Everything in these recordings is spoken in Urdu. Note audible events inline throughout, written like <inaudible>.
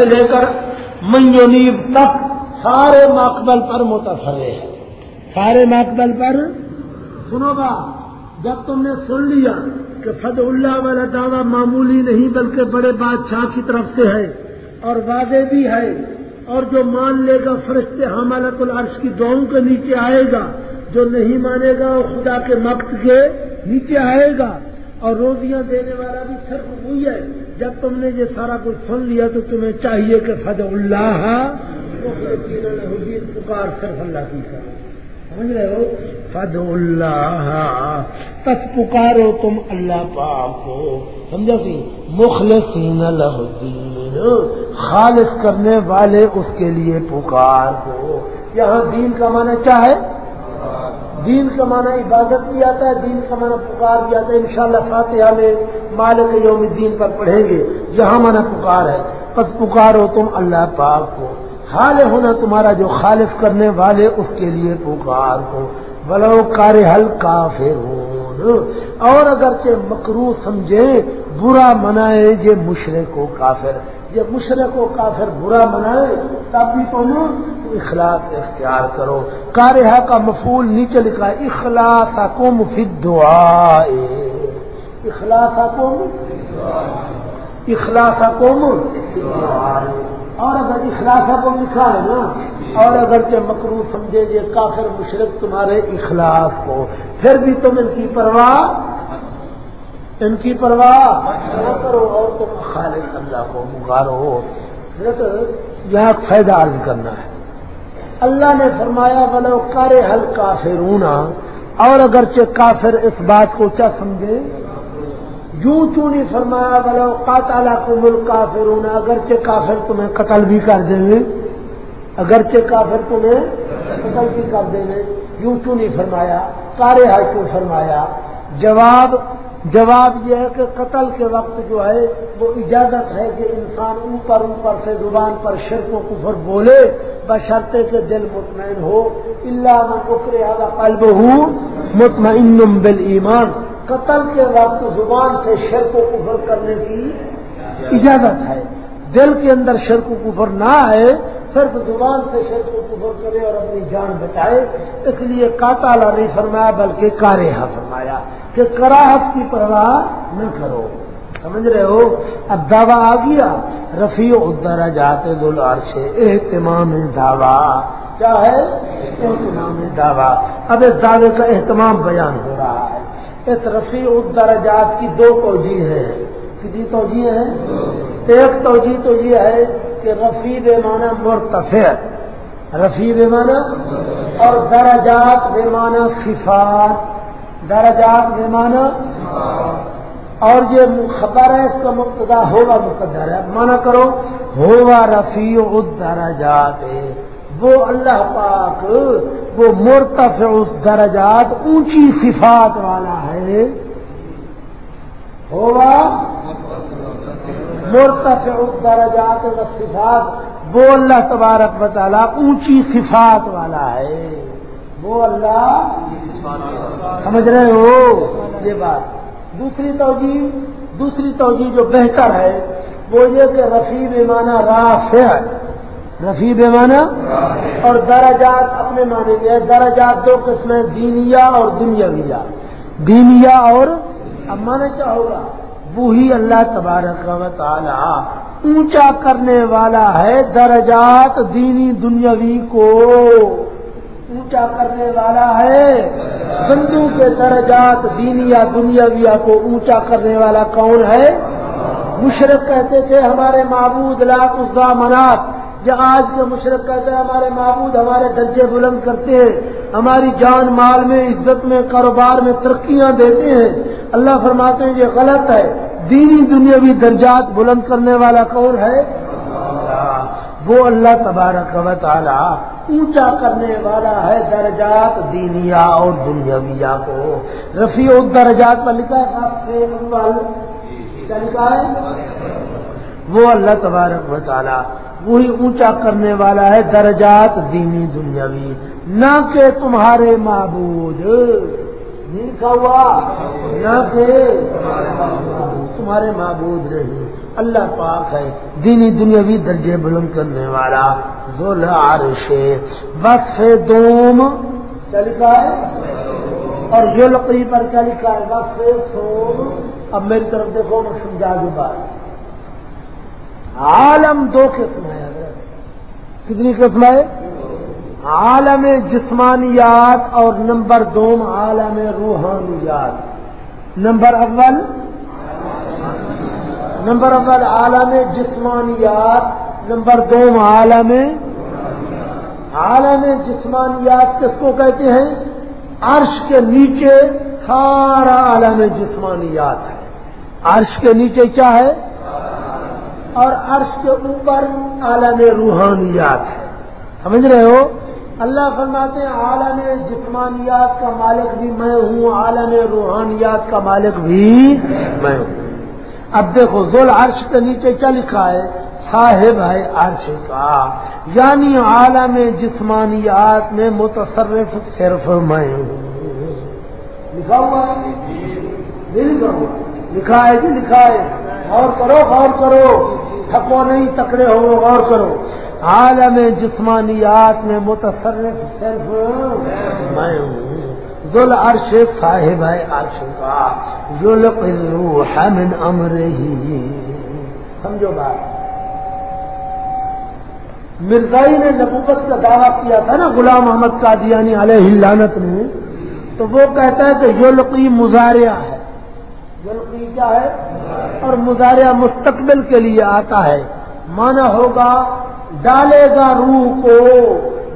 سے لے کر میونیب تک سارے مقبل پر متفرے ہیں۔ سارے مقبل پر؟ سنو گا جب تم نے سن لیا کہ فد اللہ والا دعویٰ معمولی نہیں بلکہ بڑے بادشاہ کی طرف سے ہے اور واضح بھی ہے اور جو مان لے گا فرشتے حمالت العرش کی دعاؤں کے نیچے آئے گا جو نہیں مانے گا وہ خدا کے مقت کے نیچے آئے گا۔ اور روزیاں دینے والا بھی صرف وہی ہے۔ جب تم نے یہ سارا کچھ سن لیا تو تمہیں چاہیے کہ فد اللہ پکار صرف اللہ کی سمجھ رہے ہو؟ فد اللہ۔ تس پکارو تم اللہ پاک کو۔ سمجھا سی؟ مخلصین الدین۔ خالص کرنے والے اس کے لیے پکار کو۔ یہاں دین کا معنی چاہے دین کا معنی عبادت بھی آتا ہے، دین کا معنی پکار بھی آتا ہے۔ انشاءاللہ فاتحہ میں مالک یوم الدین پر پڑھیں گے جہاں معنی پکار ہے۔ پس پکارو تم اللہ پاک کو۔ حال ہونا تمہارا جو خالف کرنے والے، اس کے لیے پکار کو۔ بلو کار حل کافر اور اگرچہ مکرو سمجھے، برا منائے یہ مشرق کو کافر۔ یہ مشرق کو کافر برا منائے، تب بھی تم اخلاق اختیار کرو۔ کارحا کا مفول نیچے لکھا اخلاص کو مفید اخلاص کو اخلاص کو اور اگر اخلاص کو لکھا ہے نا اور اگر مکرو سمجھے یہ کافر مشرق تمہارے اخلاص کو، پھر بھی تم ان کی پرواہ ان کی پرواہ نہ کرو اور تم خالد اللہ کو مکارو یہاں فائدہ عرض کرنا ہے۔ اللہ نے فرمایا، ولو کرے حل کافر اور اگرچہ کافر اس بات کو کیا سمجھے؟ یوں چوں نہیں فرمایا، ولو قاتل کو مل کافر اگرچہ کافر تمہیں قتل بھی کر دیں گے۔ اگرچہ کافر تمہیں قتل بھی کر دیں یوں چوں نہیں فرمایا؟ کارے حل کیوں فرمایا؟ جواب جواب یہ ہے کہ قتل کے وقت جو ہے، وہ اجازت ہے کہ انسان اوپر اوپر سے زبان پر شرک و کفر بولے، بشرطے کے دل مطمئن ہو۔ اللہ میں اکرے قلب ہوں مطمئن بل ایمان قتل کے وقت زبان سے شرک و کفر کرنے کی اجازت ہے۔ دل کے اندر شرک و کفر نہ آئے صرف زبان سے شرک و کفر کرے اور اپنی جان بچائے، اس لیے کاتالا نہیں فرمایا، بلکہ کارحا فرمایا کہ کراہت کی پرواہ نہ کرو۔ سمجھ رہے ہو؟ اب دعویٰ آ گیا۔ رفیع ادارا جاتے دو اہتمام دعویٰ۔ کیا ہے؟ اہتمام دعویٰ۔ اب اس دعوے کا اہتمام بیان ہو رہا ہے۔ اس رفیع الدرجات کی دو توجہ ہیں۔ کتنی توجہ ہیں ایک توجہ تو یہ ہے کہ رفیع بے معنی مرتفع رفیع بے اور درجات بے معنی صفات۔ درجات بے معنی اور یہ خبر ہے اس کا مقتدا ہوگا مقدر ہے۔ مانا کرو، ہوگا رفیع الدرجات۔ وہ اللہ پاک، وہ مرتفع اس درجات اونچی صفات والا ہے۔ ہوگا مرتفع الدرجات و صفات وہ اللہ تبارک تعالیٰ اونچی صفات والا ہے۔ وہ اللہ سمجھ رہے ہو؟ یہ بات۔ دوسری توجہ دوسری توجہ جو بہتر ہے، وہ یہ کہ رفیع معنی راف ہے۔ رفیع معنی اور درجات اپنے معنی میں درجات دو قسمیں دینیا اور دنیا دینیا اور اب مانا کیا ہوگا؟ وہی اللہ تبارک و تعالی اونچا کرنے والا ہے درجات دینی دنیاوی کو۔ اونچا کرنے والا ہے۔ بندو کے درجات دینی یا دنیاویا کو اونچا کرنے والا کون ہے؟ مشرق کہتے تھے ہمارے معبود لاکھ اسا منات۔ جو آج کے مشرق کہتے ہیں ہمارے معبود ہمارے درجے بلند کرتے ہیں، ہماری جان مال میں، عزت میں، کاروبار میں ترقیاں دیتے ہیں۔ اللہ فرماتے ہیں یہ غلط ہے۔ دینی دنیاوی درجات بلند کرنے والا کون ہے؟ وہ اللہ تبارک و تعالی اونچا کرنے والا ہے درجات دینیا اور دنیاویا کو۔ رفیع درجات پر لکھا ہے لکھا ہے؟ وہ اللہ تبارک و تعالی وہی اونچا کرنے والا ہے درجات دینی دنیاوی، نہ کہ تمہارے معبود۔ لکھا ہوا۔ نہ کہ تمہارے معبود رہی اللہ پاک ہے۔ دینی دنیاوی درجے بلند کرنے والا۔ ذل عرش وصف دوم۔ کیا لکھا ہے؟ اور ذلقی پر کیا لکھا ہے؟ وصف سوم۔ اب میری طرف دیکھو، میں سمجھا دوں بات۔ عالم دو قسم ہے کتنی قسم ہے؟ عالم جسمانیات اور نمبر دوم عالم روحانیات۔ نمبر اول نمبر اول عالم جسمانیات، نمبر دوم عالم عالم جسمانیات کس کو کہتے ہیں؟ عرش کے نیچے سارا عالم جسمانیات ہے۔ عرش کے نیچے کیا ہے؟ اور عرش کے اوپر عالم روحانیات ہے۔ سمجھ رہے ہو؟ اللہ فرماتے ہیں، عالم جسمانیات کا مالک بھی میں ہوں، عالم روحانیات کا مالک بھی میں ہوں۔ اب دیکھو زول عرش کے نیچے کیا لکھا ہے؟ صاحب ہے عرش کا۔ یعنی عالم جسمانیات میں متصرف صرف میں ہوں۔ لکھا ہوا۔ لکھا ہے جی لکھا ہے۔ غور کرو غور کرو۔ تھکو نہیں، تکڑے ہو، غور کرو۔ عالم جسمانیات میں متصرف صرف میں ہوں۔ ذل عرش صاحب ہے عرش کا۔ ذل روح من امر سمجھو بات۔ مرزائی نے نبوت کا دعویٰ کیا تھا نا غلام محمد قادیانی علیہ لانت نے تو وہ کہتا ہے کہ یلقی مظاہرہ ہے۔ یلقی کیا ہے؟ اور مظاہرہ مستقبل کے لیے آتا ہے۔ مانا ہوگا ڈالے گا روح کو،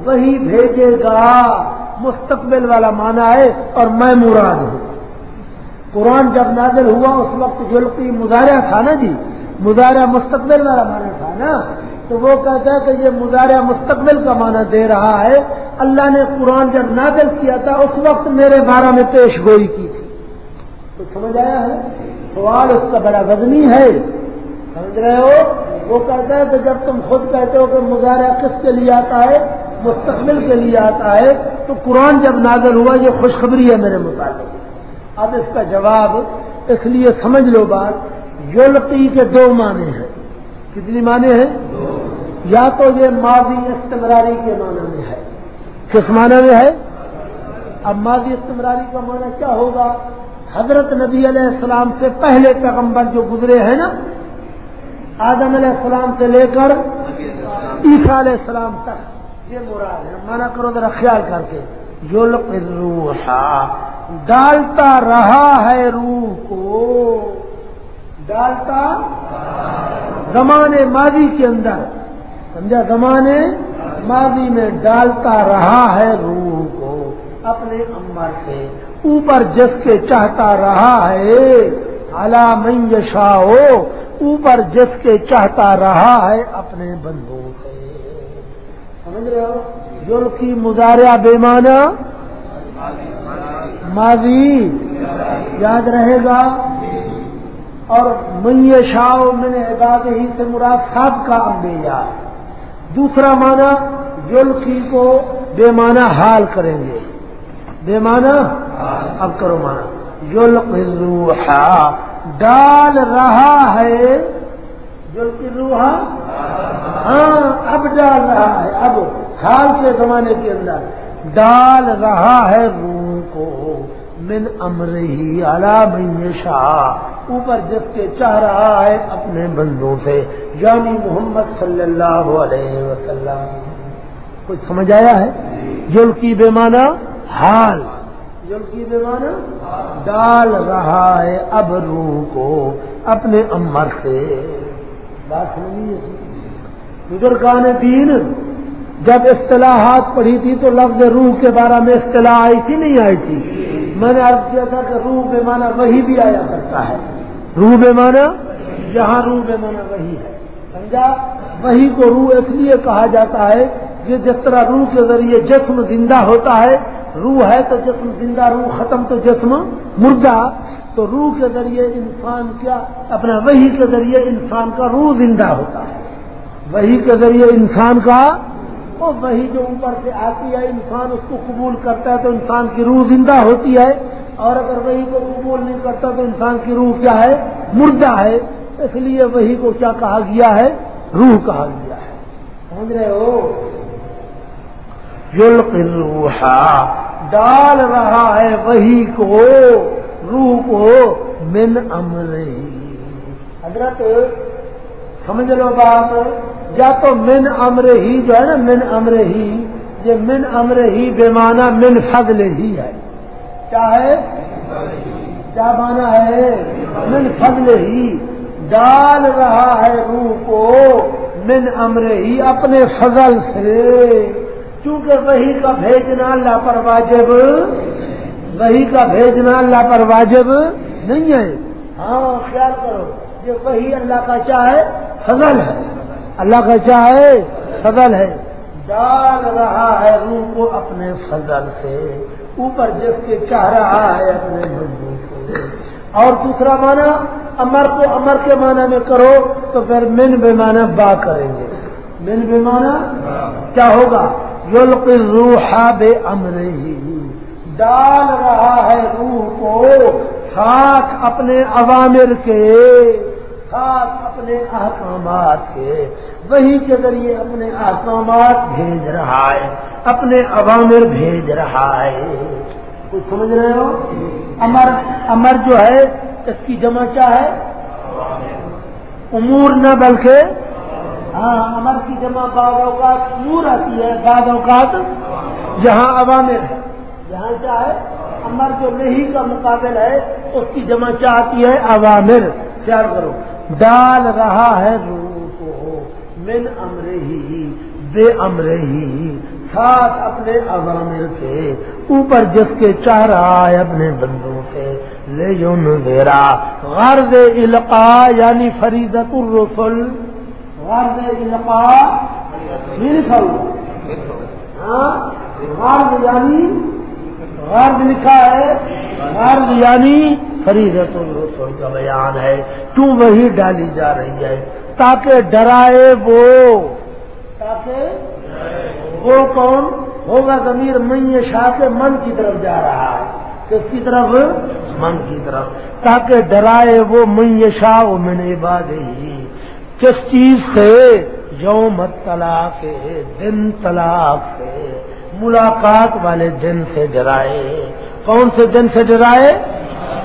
وہی بھیجے گا۔ مستقبل والا مانا ہے، اور میں مراد ہوں۔ قرآن جب نازل ہوا، اس وقت جلقی مظاہرہ تھا نا جی مظاہرہ مستقبل والا مانا تھا نا، تو وہ کہتا ہے کہ یہ مظاہرہ مستقبل کا معنی دے رہا ہے۔ اللہ نے قرآن جب نازل کیا تھا، اس وقت میرے بارہ میں پیش گوئی کی تھی۔ تو سمجھ آیا ہے؟ سوال اس کا بڑا وزنی ہے۔ سمجھ رہے ہو؟ وہ کہتا ہے کہ جب تم خود کہتے ہو کہ مظاہرہ کس کے لیے آتا ہے؟ مستقبل کے لیے آتا ہے، تو قرآن جب نازل ہوا، یہ خوشخبری ہے میرے مطابق اب اس کا جواب، اس لیے سمجھ لو بات یولپی کے دو معنی ہیں۔ کتنی معنی ہیں؟ یا تو یہ ماضی استمراری کے معنی میں ہے۔ کس معنی میں ہے؟ اب ماضی استمراری کا معنی کیا ہوگا؟ حضرت نبی علیہ السلام سے پہلے پیغمبر جو گزرے ہیں نا آدم علیہ السلام سے لے کر عیسیٰ علیہ السلام تک۔ یہ مراد ہے۔ مانا کرو ذرا خیال کر کے۔ جو روح ڈالتا رہا ہے روح کو۔ ڈالتا زمانے ماضی کے اندر۔ سمجھا؟ زمانے ماضی میں ڈالتا رہا ہے روح کو۔ اپنے امر سے۔ اوپر جس کے چاہتا رہا ہے۔ من یشاؤ اوپر جس کے چاہتا رہا ہے اپنے بندوں سے۔ سمجھ رہے ہو؟ جو کی مظاہرہ بے معنی؟ ماضی۔ یاد رہے گا؟ اور من شاہ میں نے عباد ہی سے مراد صاحب کا امبیا دوسرا معنی جلکی کو بے معنی حال کریں گے۔ بے معنی؟ اب کرو مانا روحا ڈال رہا ہے جو کہ روحا ہاں اب ڈال رہا ہے اب حال کے زمانے کے اندر ڈال رہا ہے روح کو من امر ہی شاہ اوپر جس کے چاہ رہا ہے اپنے بندوں سے یعنی محمد صلی اللہ علیہ وسلم۔ کچھ سمجھ آیا ہے؟ جو کی بے معنی حال۔ کی بیمانا ڈال رہا ہے اب روح کو اپنے امر سے۔ بات بزرگان دین، جب اصطلاحات پڑھی تھی تو لفظ روح کے بارے میں اصطلاح آئی تھی، نہیں آئی تھی؟ میں نے عرض کیا تھا کہ روح بے مانا وہی بھی آیا کرتا ہے۔ روح بے مانا جہاں روح بے مانا وہی ہے۔ سمجھا؟ وہی کو روح اس لیے کہا جاتا ہے کہ جس طرح روح کے ذریعے جسم زندہ ہوتا ہے روح ہے تو جسم، زندہ روح، ختم تو جسم، مردہ۔ تو روح کے ذریعے انسان کیا؟ اپنا وہی کے ذریعے انسان کا روح زندہ ہوتا ہے۔ وہی کے ذریعے انسان کا وہ وہی جو اوپر سے آتی ہے، انسان اس کو قبول کرتا ہے تو انسان کی روح زندہ ہوتی ہے۔ اور اگر وہی کو قبول نہیں کرتا تو انسان کی روح کیا ہے؟ مردہ ہے۔ اس لیے وہی کو کیا کہا گیا ہے؟ روح کہا گیا ہے۔ سمجھ رہے ہو؟ روح ڈال رہا ہے وہی کو، روح کو من امر حضرت، سمجھ لو بات، یا تو من امر ہی جو ہے نا، من امر ہی۔ یہ من امر ہی بے معنی من فضل ہی ہے۔ کیا ہے؟ کیا مانا ہے؟ من فضل ہی۔ ڈال رہا ہے روح کو من امر ہی، اپنے فضل سے۔ کیونکہ وہی کا بھیجنا اللہ پر واجب وہی کا بھیجنا اللہ پر واجب نہیں ہے۔ ہاں خیال کرو یہ وہی اللہ کا چاہے فضل ہے۔ اللہ کا چاہے فضل ہے۔ ڈال رہا ہے روح کو اپنے فضل سے اوپر جس کے چاہ رہا ہے اپنے مجبور سے۔ اور دوسرا معنی امر کو امر کے معنی میں کرو تو پھر من بے معنی با کریں گے۔ من بے معنی کیا ہوگا؟ یلق روح بے امر ہی ڈال رہا ہے روح کو ساتھ اپنے عوامر کے ساتھ اپنے احکامات کے۔ وہی کے ذریعے اپنے احکامات بھیج رہا ہے، اپنے عوامر بھیج رہا ہے۔ کچھ سمجھ رہے ہو؟ امر امر جو ہے، اس کی جمع کیا ہے؟ امور نہ بلکہ ہاں امر کی جمع بعض اوقات نور آتی ہے، بعض اوقات جہاں عوامر ہے۔ جہاں کیا ہے؟ امر جو نہیں کا مقابل ہے، اس کی جمع چاہتی ہے؟ عوامر خیال کرو، ڈال رہا ہے روح کو من امر ہی بے امر ہی ساتھ اپنے عوامر کے، اوپر جس کے چاہ رہا ہے اپنے بندوں کے۔ لے جو غرض القا یعنی فریدت الرسل۔ غرض القا ہاں؟ غرض یعنی غرض لکھا ہے۔ غرض یعنی فریدت الرسل کا بیان ہے۔ کیوں وہی ڈالی جا رہی ہے۔ تاکہ ڈرائے وہ۔ تاکہ وہ کون؟ ہوگا ضمیر من شاہ کے من کی طرف جا رہا ہے۔ کس کی طرف؟ من کی طرف۔ تاکہ ڈرائے وہ من شاہ، وہ میں نے ہی کس چیز سے؟ یوم طلاق دن طلاق سے ملاقات والے دن سے ڈرائے۔ کون سے دن سے ڈرائے؟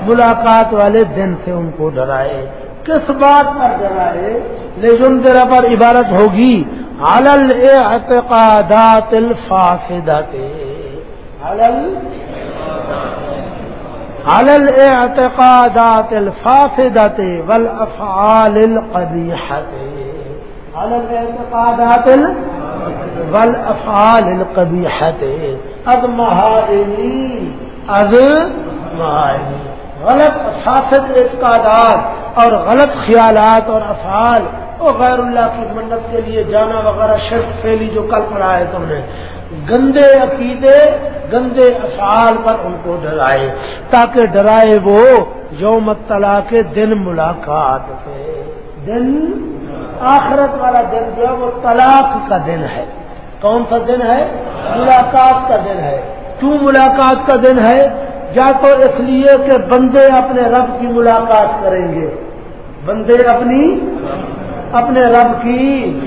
ملاقات والے دن سے ان کو ڈرائے۔ کس بات پر ڈرائے؟ لیکن ذرا پر عبارت ہوگی علل اعتقادات الفاسدات علل علل اعتقادات الفاسدات والافعال القبیحة علل اعتقادات والافعال القبیحة اد مہارنی اد مہارنی غلط فاسد اعتقادات اور غلط خیالات اور افعال. اور غیر اللہ کی منت کے لیے جانا وغیرہ شرط پھیلی جو کل پڑھا ہے تم نے. گندے عقیدے، گندے افعال پر ان کو ڈرائے، تاکہ ڈرائے وہ یوم تلا کے دن ملاقات سے دن، آخرت والا دن جو ہے وہ طلاق کا دن ہے۔ کون سا دن ہے؟ ملاقات کا دن ہے۔ کیوں ملاقات کا دن ہے؟ یا تو اس لیے کہ بندے اپنے رب کی ملاقات کریں گے۔ بندے اپنی اپنے رب کی۔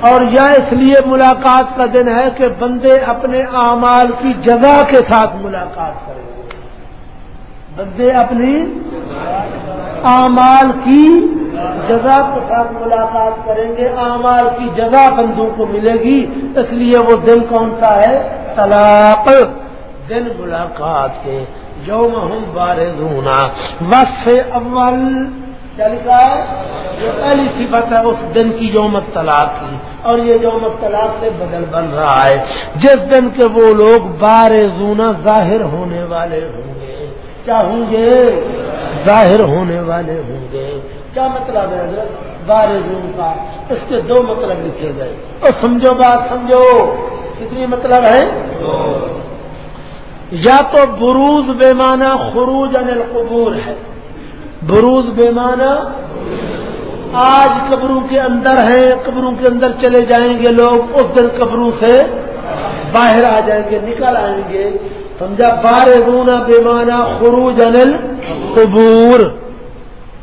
اور یا اس لیے ملاقات کا دن ہے کہ بندے اپنے اعمال کی جگہ کے ساتھ ملاقات کریں۔ گے بندے اپنی اعمال کی جگہ کے ساتھ ملاقات کریں گے، اعمال کی جگہ بندوں کو ملے گی۔ اس لیے وہ دن کون سا ہے؟ طلاق۔ دن ملاقات کے۔ یوم ہم بارے دھونا وصف اول۔ کیا لکھا ہے؟ یہ پہلی صفت ہے، اس دن کی یومت طلاق کی۔ اور یہ یومت طلاق سے بدل بن رہا ہے۔ جس دن کے وہ لوگ بار زونا ظاہر ہونے والے ہوں گے۔ کیا ہوں گے؟ ظاہر ہونے والے ہوں گے۔ کیا مطلب ہے حضرت؟ بار زون کا۔ اس کے دو مطلب لکھے گئے۔ اور سمجھو بات، سمجھو۔ کتنی مطلب ہے؟ یا تو بروز بے معنی خروج انل قبور ہے۔ بروز بے معنی، آج قبروں کے اندر ہیں، قبروں کے اندر چلے جائیں گے لوگ، اس دن قبروں سے باہر آ جائیں گے، نکل آئیں گے۔ سمجھا؟ بار رونا بے معنی خروج انل قبور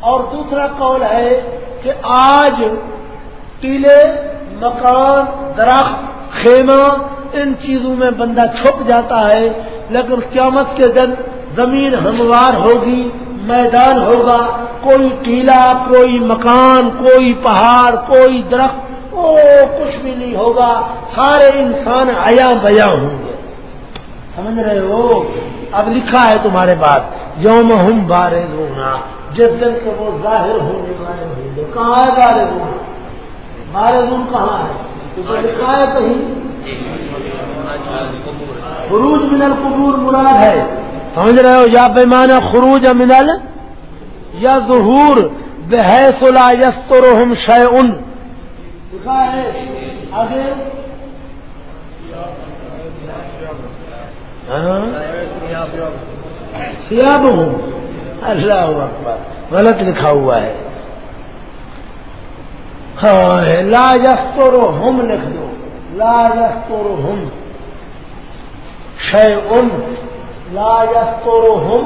اور دوسرا قول ہے کہ آج ٹیلے، مکان، درخت، خیمہ، ان چیزوں میں بندہ چھپ جاتا ہے، لیکن قیامت کے دن زمین ہموار ہوگی۔ میدان ہوگا، کوئی ٹیلا کوئی مکان، کوئی پہاڑ، کوئی درخت، او کچھ بھی نہیں ہوگا، سارے انسان آیا بیا ہوں گے۔ سمجھ رہے ہو؟ اب لکھا ہے تمہارے بات یوم ہم بارے رونا جس دن کے وہ ظاہر ہونے والے ہوں گے۔ کہاں ہے بارے رونا بارے دون کہاں ہے؟ لکھا ہے کہیں۔ خروج من القبور، مراد ہے۔ سمجھ رہے ہو؟ یا پیمانہ خروج منل یا ظہور، بحیث لا یسترہم شیئن. لکھا ہے آگے سیاب ہوں اللہ اکبر. غلط لکھا ہوا ہے. ہاں لا یسترہم لکھ دو. لا یسترہم شیئن. لا یسترہم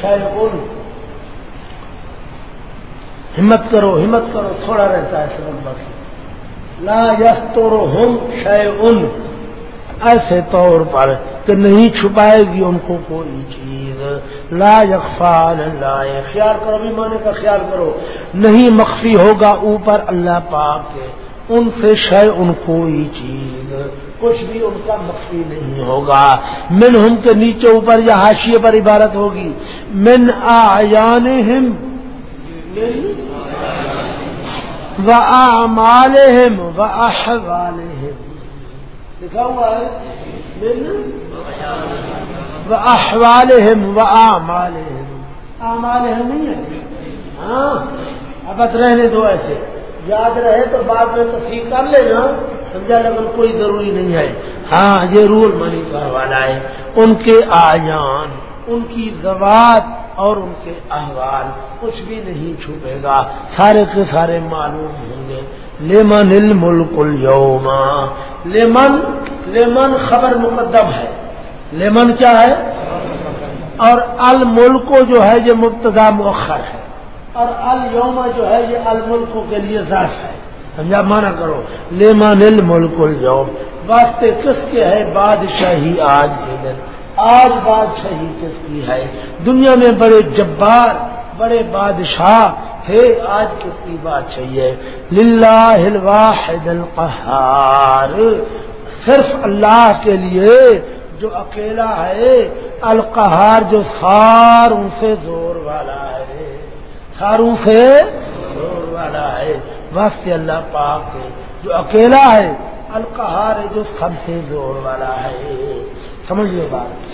شیئن. ہمت کرو ہمت کرو، تھوڑا رہتا ہے سبق باقی. لا یسترہم شیئن. ایسے طور پر کہ نہیں چھپائے گی ان کو کوئی چیز. لا یقفال اللہ. خیال کرو بھی مانے کا خیال کرو. نہیں مخفی ہوگا اوپر اللہ پاک کے. ان سے شے، ان کوئی چیز، کچھ بھی ان کا مخفی نہیں ہوگا۔ من ہم کے نیچے اوپر یا حاشیے پر عبارت ہوگی۔ من آیان ہم و آمال و احوال لکھا ہوا ہے و احوال و آمال آمال نہیں ہے۔ ہاں اب رہنے دو ایسے۔ یاد رہے تو بعد میں تصحیح کر لینا، سمجھا لیکن کوئی ضروری نہیں ہے۔ ہاں یہ رول منی والا ہے۔ ان کے آیان، ان کی زبات اور ان کے احوال کچھ بھی نہیں چھپے گا۔ سارے کے سارے معلوم ہوں گے۔ لیمن الملک اليوما لیمن لیمن خبر مقدم ہے۔ لیمن کیا ہے؟ اور الملک جو ہے، یہ مبتدا مؤخر ہے۔ اور الوما جو ہے یہ الملکوں کے لیے ذات ہے۔ سمجھا؟ مانا کرو۔ لیمان الملک اليوم؟ واسطے کس کے ہے؟ بادشاہی آج کے دن۔ آج بادشاہی کس کی ہے؟ دنیا میں بڑے جبار بڑے بادشاہ تھے آج کس کی بادشاہی ہے؟ للہ الواحد القہار۔ صرف اللہ کے لیے جو اکیلا ہے القہار جو سار ان سے زور والا ہے ساروں سے زور والا ہے۔ واسطے اللہ پاک ہے، جو اکیلا ہے، القہار ہے، جو سب سے زور والا ہے۔ سمجھیے بات۔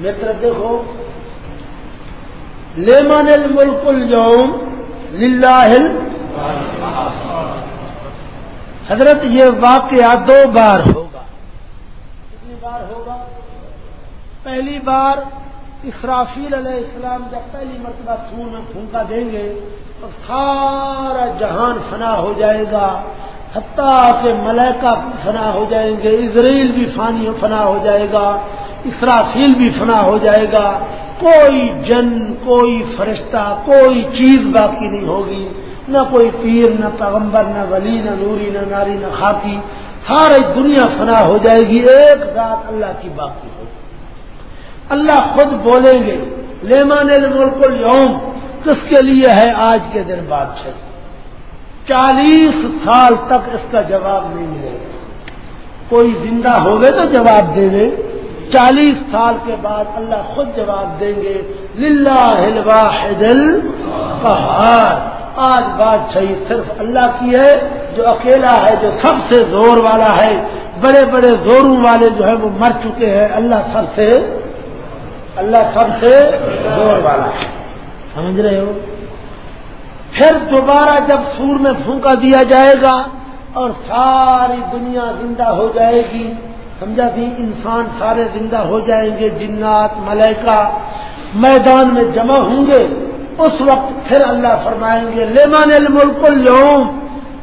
متر دیکھو۔ لیمن الملک اليوم للہ حضرت، یہ واقعہ دو بار ہوگا۔ کتنی بار ہوگا؟ پہلی بار اسرافیل علیہ السلام جب پہلی مرتبہ سور میں پھونکا دیں گے تو سارا جہان فنا ہو جائے گا، حتیٰ کہ ملیکہ فنا ہو جائیں گے اسرائیل بھی فانی فنا ہو جائے گا، اسرافیل بھی فنا ہو جائے گا۔ کوئی جن، کوئی فرشتہ، کوئی چیز باقی نہیں ہوگی۔ نہ کوئی پیر، نہ پیغمبر، نہ ولی، نہ نوری، نہ ناری، نہ خاکی، ساری دنیا فنا ہو جائے گی، ایک ذات اللہ کی باقی ہوگی۔ اللہ خود بولیں گے، لیمان الملک اليوم، کس کے لیے ہے آج کے دن بادشاہ؟ چالیس سال تک اس کا جواب نہیں ملے گا۔ کوئی زندہ ہو گئے تو جواب دیں گے چالیس سال کے بعد اللہ خود جواب دیں گے، للہ الواحد القہار۔ آج بادشاہی صرف اللہ کی ہے، جو اکیلا ہے، جو سب سے زور والا ہے۔ بڑے بڑے زوروں والے جو ہیں، وہ مر چکے ہیں۔ اللہ سب سے اللہ سب سے زور والا ہے۔ سمجھ رہے ہو؟ پھر دوبارہ جب سور میں پھونکا دیا جائے گا اور ساری دنیا زندہ ہو جائے گی، سمجھا بھی؟ انسان سارے زندہ ہو جائیں گے، جنات ملیکا میدان میں جمع ہوں گے۔ اس وقت پھر اللہ فرمائیں گے لیمان الملک اليوم۔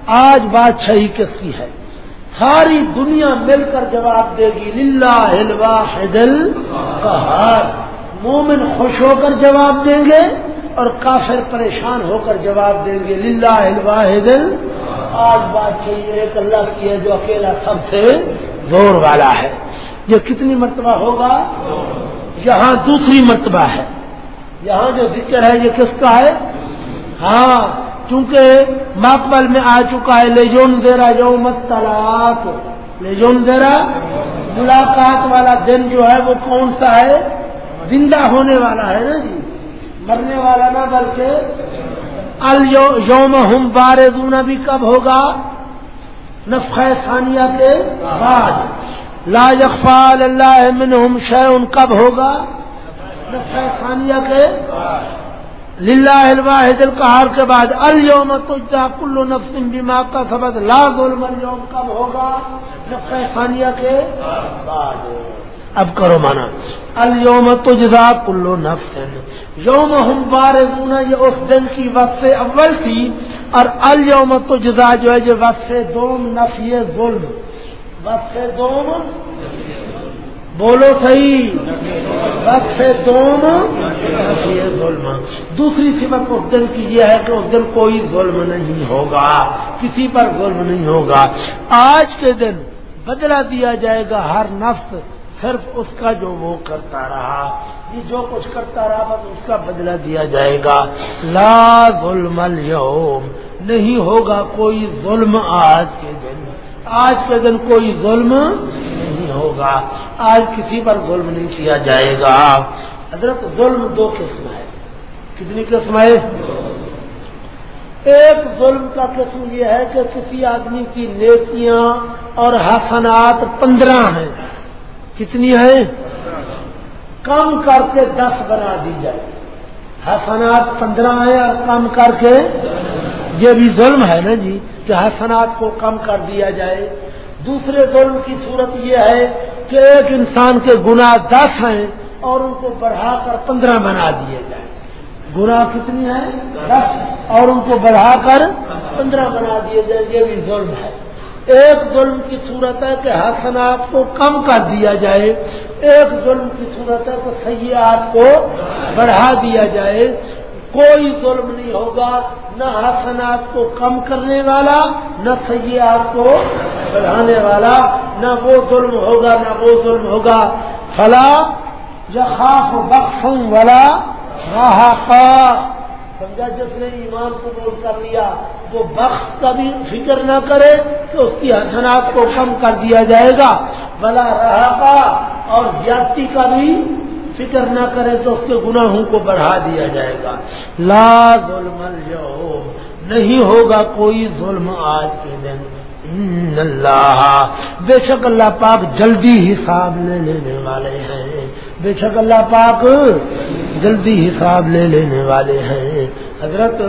آج بادشاہی کس کی ہے؟ ساری دنیا مل کر جواب دے گی، للہ الواحد القہار۔ مومن خوش ہو کر جواب دیں گے اور کافر پریشان ہو کر جواب دیں گے، للہ الواحد آج بات چاہیے ایک اللہ کی ہے جو اکیلا سب سے زور والا ہے۔ یہ کتنی مرتبہ ہوگا؟ یہاں دوسری مرتبہ ہے۔ یہاں جو ذکر ہے، یہ کس کا ہے؟ ہاں چونکہ مقبل میں آ چکا ہے لیجون دیرا یوم طلاق لیجون دیرا ملاقات والا دن جو ہے، وہ کون سا ہے؟ زندہ ہونے والا ہے نا جی؟ مرنے والا نہ بلکہ الوم ہم بار بھی کب ہوگا؟ نفخ ثانیہ کے بعد۔ لا یقفال اللہ منہم شیون کب ہوگا؟ نفخ ثانیہ کے للہ الواحد القہار کے بعد۔ الوم تجا کلو نفس بیما کا سبق لا ظلم اليوم، کب ہوگا؟ نفخ ثانیہ کے بعد۔ اب کرو مانا۔ الوم تجزا کلو نفس۔ یوم ہم بار یہ اس دن کی وقف اول تھی۔ اور الوم تجزا جو ہے جو وقف دوم، نفی ظلم۔ وقف دوم؟ بولو صحیح۔ وقف دوم، نفی ظلم۔ دوسری صفت اس دن کی یہ ہے کہ اس دن کوئی ظلم نہیں ہوگا، کسی پر ظلم نہیں ہوگا۔ آج کے دن بدلا دیا جائے گا ہر نفس۔ صرف اس کا جو وہ کرتا رہا، یہ جو کچھ کرتا رہا، بس اس کا بدلہ دیا جائے گا۔ لا ظلم اليوم۔ نہیں ہوگا کوئی ظلم آج کے دن۔ آج کے دن کوئی ظلم نہیں ہوگا۔ آج کسی پر ظلم نہیں کیا جائے گا۔ حضرت ظلم دو قسم ہے۔ کتنی قسم ہے؟ ایک ظلم کا قسم یہ ہے کہ کسی آدمی کی نیکیاں اور حسنات پندرہ ہیں۔ کتنی ہے؟ کم کر کے دس بنا دی جائے۔ حسنات پندرہ ہیں اور کم کر کے یہ بھی ظلم ہے نا جی کہ حسنات کو کم کر دیا جائے۔ دوسرے ظلم کی صورت یہ ہے کہ ایک انسان کے گناہ دس ہیں اور ان کو بڑھا کر پندرہ بنا دیے جائے۔ گناہ کتنی ہے دس۔ اور ان کو بڑھا کر پندرہ بنا دیے جائے، یہ بھی ظلم ہے۔ ایک ظلم کی صورت ہے کہ حسنات کو کم کر دیا جائے، ایک ظلم کی صورت ہے کہ سیاحت کو بڑھا دیا جائے۔ کوئی ظلم نہیں ہوگا، نہ حسنات کو کم کرنے والا، نہ سیاحت کو بڑھانے والا۔ نہ وہ ظلم ہوگا، نہ وہ ظلم ہوگا۔ فلا یا خاص بخشوں والا راہ سمجھا جس نے ایمان قبول کر لیا وہ بخش کا بھی فکر نہ کرے تو اس کی حسنات کو کم کر دیا جائے گا۔ بلا رہا کا اور جاتی کا بھی فکر نہ کرے تو اس کے گناہوں کو بڑھا دیا جائے گا۔ لا ظلم جو نہیں ہوگا کوئی ظلم آج کے دن۔ اللہ بے شک اللہ پاک جلدی حساب لے لینے والے ہیں۔ بے شک اللہ پاک جلدی حساب لے لینے والے ہیں۔ حضرت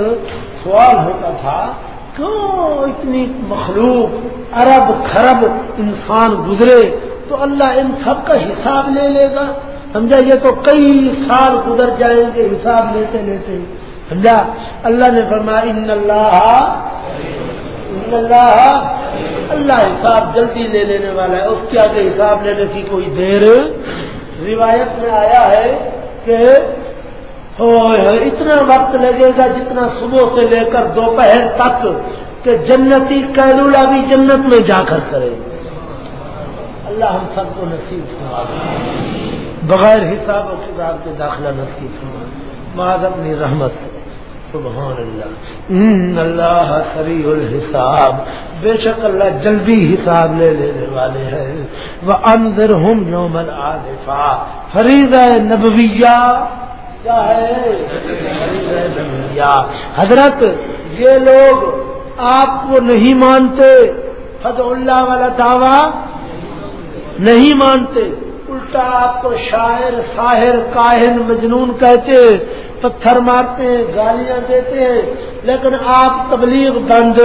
سوال ہوتا تھا، کیوں اتنی مخلوق ارب خرب انسان گزرے تو اللہ ان سب کا حساب لے لے گا؟ سمجھا، یہ تو کئی سال گزر جائیں گے حساب لیتے لیتے۔ سمجھا؟ اللہ نے فرمایا، ان اللہ ان اللہ اللہ حساب جلدی لے لینے والا ہے، اس کے آگے حساب لینے کی کوئی دیر روایت میں آیا ہے کہ اتنا وقت لگے گا جتنا صبح سے لے کر دوپہر تک کہ جنتی کیلولا بھی جنت میں جا کر کرے اللہ ہم سب کو نصیب فرما بغیر حساب و کتاب کے داخلہ نصیب فرما معذ اپنی رحمت سبحان اللہ اللہ سری الحساب۔ بے شک اللہ جلدی حساب لے لینے والے ہیں۔ وہ اندر ہم یوم العادفہ فرید نبویہ۔ حضرت یہ لوگ آپ کو نہیں مانتے۔ فض اللہ والا دعوی نہیں مانتے۔ الٹا آپ کو شاعر، ساحر، کاہن، مجنون کہتے، پتھر مارتے ہیں گالیاں دیتے ہیں لیکن آپ تبلیغ بند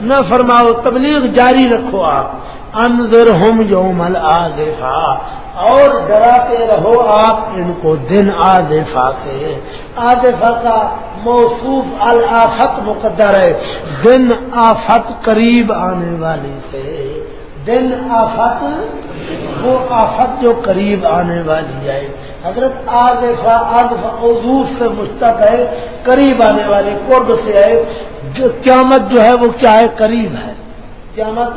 نہ فرماؤ، تبلیغ جاری رکھو آپ۔ اندر ہم یوم العادفہ اور ڈراتے رہو آپ ان کو دن آدفا سے۔ آدفا کا موصوف الافت مقدر ہے۔ دن آفت قریب آنے والی سے۔ دن آفت، وہ آفت جو قریب آنے والی ہے۔ حضرت آگ عضو سے مشتق ہے، قریب آنے والی قرب سے ہے۔ جو قیامت جو ہے وہ کیا ہے؟ قریب ہے۔ قیامت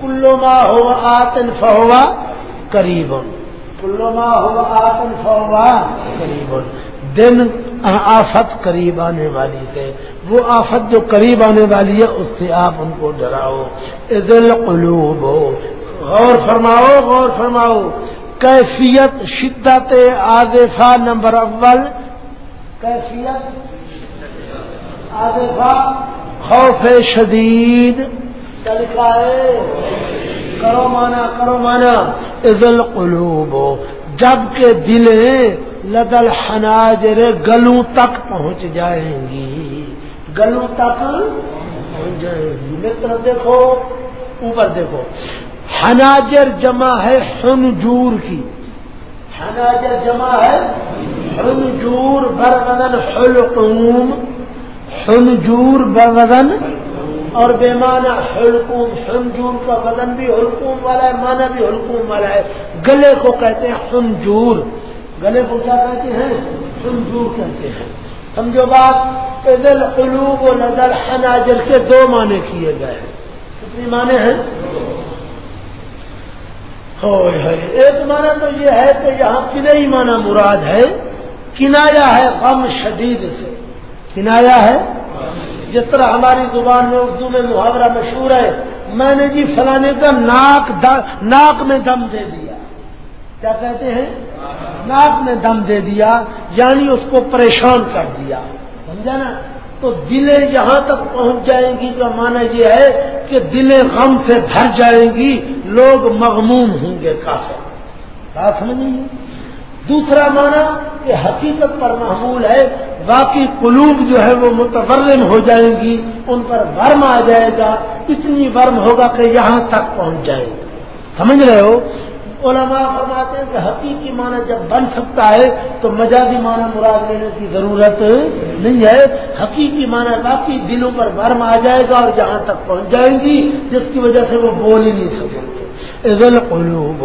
کلو ماں ہوا آتن فہوا قریب۔ کلو ماں ہوا آتن فہوا قریب۔ دن آفت قریب آنے والی ہے۔ وہ آفت جو قریب آنے والی ہے، اس سے آپ ان کو ڈراؤ۔ عزل قلوب ہو غور فرماؤ غور فرماؤ۔ کیفیت شدت آدفا نمبر اول۔ کیفیت آدفا خوف شدید۔ کرو مانا کرو مانا عزل قلوب ہو جبکہ دلیں لدل حناجر گلوں تک پہنچ جائیں گی۔ گلوں تک پہنچ جائیں گی۔ میری طرف دیکھو، اوپر دیکھو۔ حناجر جمع ہے حنجور کی۔ حناجر جمع ہے حنجور بر حلقوم۔ حنجور، برمدن اور بے معنی حلقوم۔ حنجور کا بدن بھی حلقوم والا ہے مانا بھی حلقوم والا ہے۔ گلے کو کہتے ہیں حنجور۔ گلے کو کیا کہتے ہیں؟ سنجور کہتے ہیں۔ سمجھو بات عدل قلوب و نظر حناجر کے دو معنی کیے گئے ہیں۔ کتنی معنی ہیں؟ ایک معنی تو یہ ہے کہ یہاں کنئی معنی مراد ہے۔ کنایا ہے غم شدید سے۔ کنایا ہے؟ جس طرح ہماری زبان میں اردو میں محاورہ مشہور ہے۔ میں نے جی فلانے کا ناک ناک میں دم دے دیا۔ کیا کہتے ہیں؟ ناک میں دم دے دیا یعنی اس کو پریشان کر دیا۔ سمجھا نا؟ تو دلیں یہاں تک پہنچ جائیں گی کا معنی یہ ہے کہ دلیں غم سے بھر جائیں گی، لوگ مغموم ہوں گے کافی بات سمجھیں گے؟ دوسرا معنی کہ حقیقت پر محمول ہے، باقی قلوب جو ہے وہ متورم ہو جائیں گی، ان پر ورم آ جائے گا۔ اتنی ورم ہوگا کہ یہاں تک پہنچ جائے گا سمجھ رہے ہو؟ علماء فرماتے ہیں کہ حقیقی معنی جب بن سکتا ہے تو مجازی معنی مراد لینے کی ضرورت نہیں ہے۔ حقیقی معنی باقی دلوں پر برم آ جائے گا اور جہاں تک پہنچ جائیں گی، جس کی وجہ سے وہ بول ہی نہیں سکیں گے عزل قلوب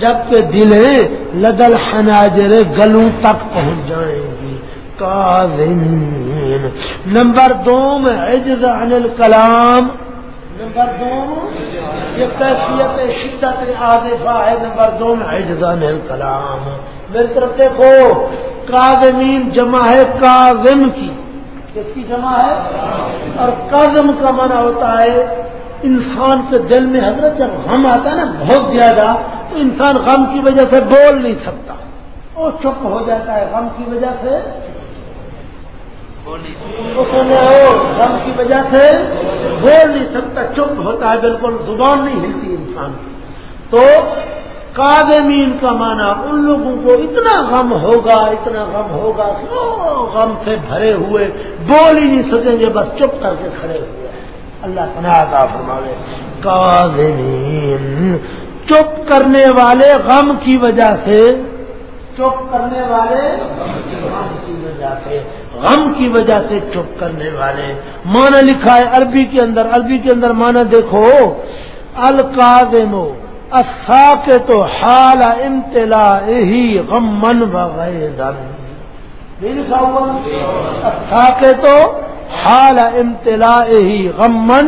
جبکہ دلیں لدل حناجر گلوں تک پہنچ جائیں گی۔ نمبر دو میں عجز عن الکلام۔ نمبر دو، یہ کیفیت شدت آدفا ہے نمبر دو میں عجزان الکلام۔ میری طرف دیکھو کاغمین جمع ہے کاغم کی۔ کس کی جمع ہے؟ اور کاغم کا منع ہوتا ہے، انسان کے دل میں حضرت جب غم آتا ہے نا، بہت زیادہ، تو انسان غم کی وجہ سے بول نہیں سکتا۔ وہ چپ ہو جاتا ہے، غم کی وجہ سے۔ غم کی وجہ سے بول نہیں سکتا، چپ ہوتا ہے، بالکل زبان نہیں ہلتی انسان کی۔ تو کادمین کا معنی، ان لوگوں کو اتنا غم ہوگا، اتنا غم ہوگا غم سے بھرے ہوئے، بول ہی نہیں سکیں گے، بس چپ کر کے کھڑے ہوئے اللہ تنازع فرماوے۔ کادمین چپ کرنے والے غم کی وجہ سے چپ کرنے والے غم کی وجہ سے، غم کی وجہ سے چپ کرنے والے۔ مانا لکھا ہے عربی کے اندر، عربی کے اندر مانا دیکھو القادمو اصا کے تو حال امتلا ہی غم من لکھا ہوا؟ کے تو حال امتلا ہی غم من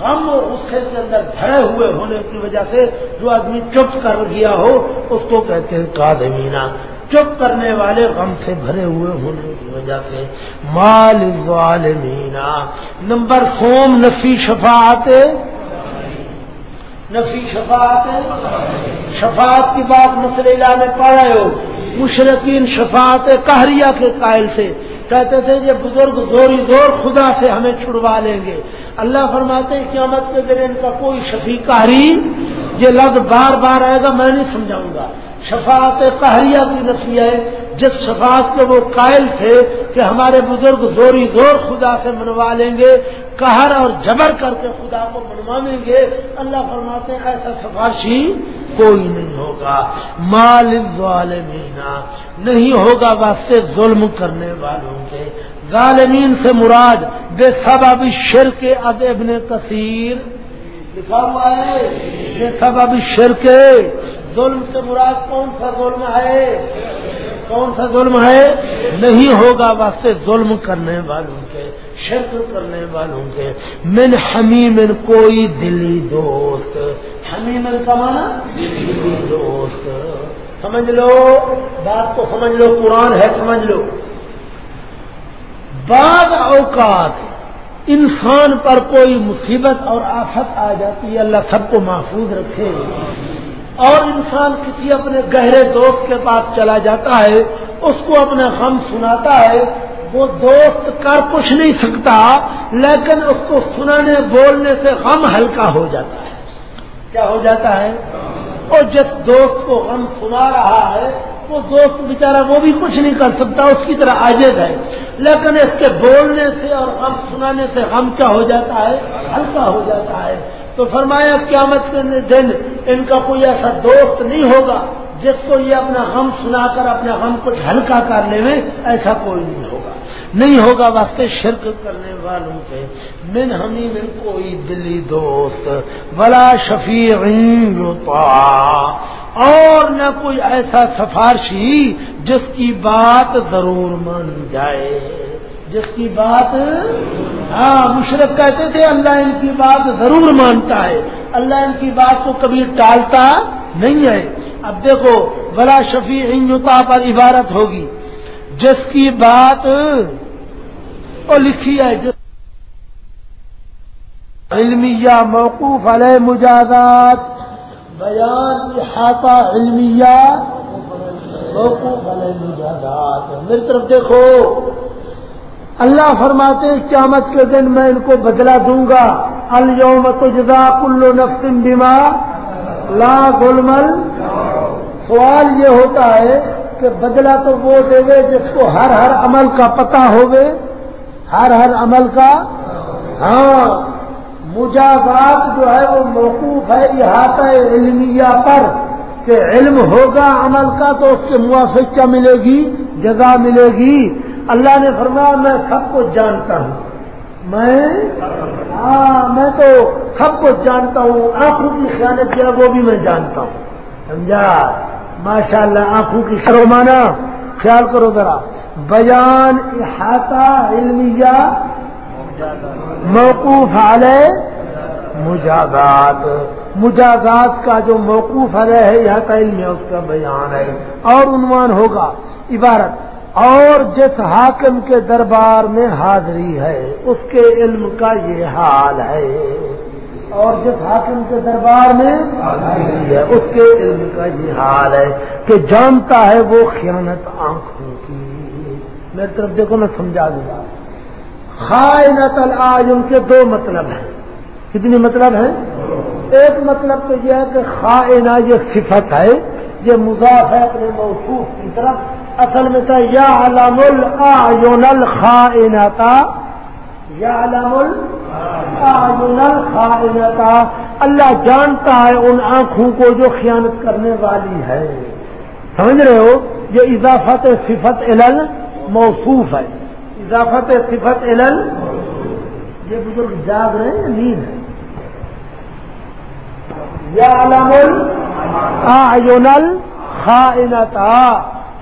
غم اور غصے کے اندر بھرے ہوئے ہونے کی وجہ سے جو آدمی چپ کر گیا ہو، اس کو کہتے ہیں کادمینا چپ کرنے والے غم سے بھرے ہوئے ہونے کی وجہ سے۔ مال ظالمینا نمبر سوم نفی شفاعت۔ نفی شفاعت۔ شفاعت کی بات مسئلہ میں پڑھ رہے ہو۔ مشرقین شفاعت کہریا کے قائل سے کہتے تھے یہ بزرگ زوری زور خدا سے ہمیں چھڑوا لیں گے۔ اللہ فرماتے ہیں قیامت کے دن ان کا کوئی شفیع قہری یہ لفظ بار بار آئے گا، میں نہیں سمجھاؤں گا۔ شفاعت قہریہ کی نفی ہے۔ جس شفاعت کے وہ قائل تھے کہ ہمارے بزرگ زوری زور خدا سے منوا لیں گے، قہر اور جبر کر کے خدا کو منوائیں گے۔ اللہ فرماتے ہیں، ایسا سفارشی کوئی نہیں ہوگا۔ مال ظالمین نہیں ہوگا واسطے ظلم کرنے والوں کے۔ ظالمین سے مراد بے سبب شرک شر کے ابن کثیر۔ لکھا ہوا ہے شرک۔ ظلم سے مراد کون سا ظلم ہے؟ کون سا ظلم ہے؟ نہیں ہوگا واسطے ظلم کرنے والوں کے، شرک کرنے والوں کے۔ من حمیم کوئی دلی دوست۔ حمیم کا مانا دلی دوست۔ سمجھ لو؟ بات کو سمجھ لو، قرآن ہے، سمجھ لو۔ بعض اوقات انسان پر کوئی مصیبت اور آفت آ جاتی ہے، اللہ سب کو محفوظ رکھے۔ اور انسان کسی اپنے گہرے دوست کے پاس چلا جاتا ہے، اس کو اپنا غم سناتا ہے، وہ دوست کر کچھ نہیں سکتا، لیکن اس کو سنانے، بولنے سے غم ہلکا ہو جاتا ہے۔ کیا ہو جاتا ہے؟ اور جس دوست کو غم سنا رہا ہے، وہ دوست بیچارہ وہ بھی کچھ نہیں کر سکتا، اس کی طرح آجد ہے۔ لیکن اس کے بولنے سے اور غم سنانے سے غم کیا ہو جاتا ہے؟ ہلکا ہو جاتا ہے۔ تو فرمایا قیامت کے دن ان کا کوئی ایسا دوست نہیں ہوگا جس کو یہ اپنا غم سنا کر اپنا غم کچھ ہلکا کر میں، ایسا کوئی نہیں ہوگا۔ نہیں ہوگا واسطے شرک کرنے والوں کے من ہمیں من کوئی دلی دوست بلا شفیع اور نہ کوئی ایسا سفارشی جس کی بات ضرور مان جائے۔ جس کی بات ہاں مشرق کہتے تھے، اللہ ان کی بات ضرور مانتا ہے۔ اللہ ان کی بات کو کبھی ٹالتا نہیں ہے۔ اب دیکھو بلا شفیع انجتا پر عبارت ہوگی۔ جس کی بات وہ لکھی ہے، جس علمیہ موقوف علیہ مجازات، بیان احاطہ علمیہ موقوف علیہ مجازات۔ میری طرف دیکھو اللہ فرماتے قیامت کے دن میں ان کو بدلا دوں گا۔ الوم تجزا کلو نفسم بیما لا گلمل سوال یہ ہوتا ہے کہ بدلا تو وہ دے گے جس کو ہر ہر عمل کا پتہ ہوگے ہر ہر عمل کا ہاں مجازات جو ہے وہ موقوف ہے، احاطہ علمیہ پر کہ علم ہوگا عمل کا تو اس کے موافق کیا ملے گی، جزا ملے گی۔ اللہ نے فرمایا میں سب کو جانتا ہوں۔ میں؟ ہاں میں تو سب کو جانتا ہوں۔ آنکھوں کی خیالت کیا وہ بھی میں جانتا ہوں۔ سمجھا؟ ماشاء اللہ آنکھوں کی شرومانہ خیال کرو ذرا۔ بیان احاطہ علمیہ موقوف علیہ مجازات۔ مجازات کا جو موقوف علیہ ہے، احاطہ علم اس کا بیان ہے۔ اور عنوان ہوگا، عبارت۔ اور جس حاکم کے دربار میں حاضری ہے، اس کے علم کا یہ حال ہے۔ اور جس حاکم کے دربار میں حاضری ہے، اس کے علم کا یہ حال ہے کہ جانتا ہے وہ خیانت آنکھوں کی۔ میری طرف دیکھو، میں سمجھا دوں۔ گا خائنت آج ان کے دو مطلب ہیں۔ کتنی مطلب ہیں؟ ایک مطلب تو یہ ہے کہ خائنہ یہ صفت ہے، یہ مضاف ہے اپنے موصوف کی طرف۔ اصل میں تھا یا علام العین الخائنتا یا علام العین الخائنتا اللہ جانتا ہے ان آنکھوں کو جو خیانت کرنے والی ہے. سمجھ رہے ہو؟ یہ اضافت صفت علل موصوف ہے. اضافت صفت علل یہ بزرگ جاگ رہے ہیں نیند ہے؟ یا علام العین الخائنتا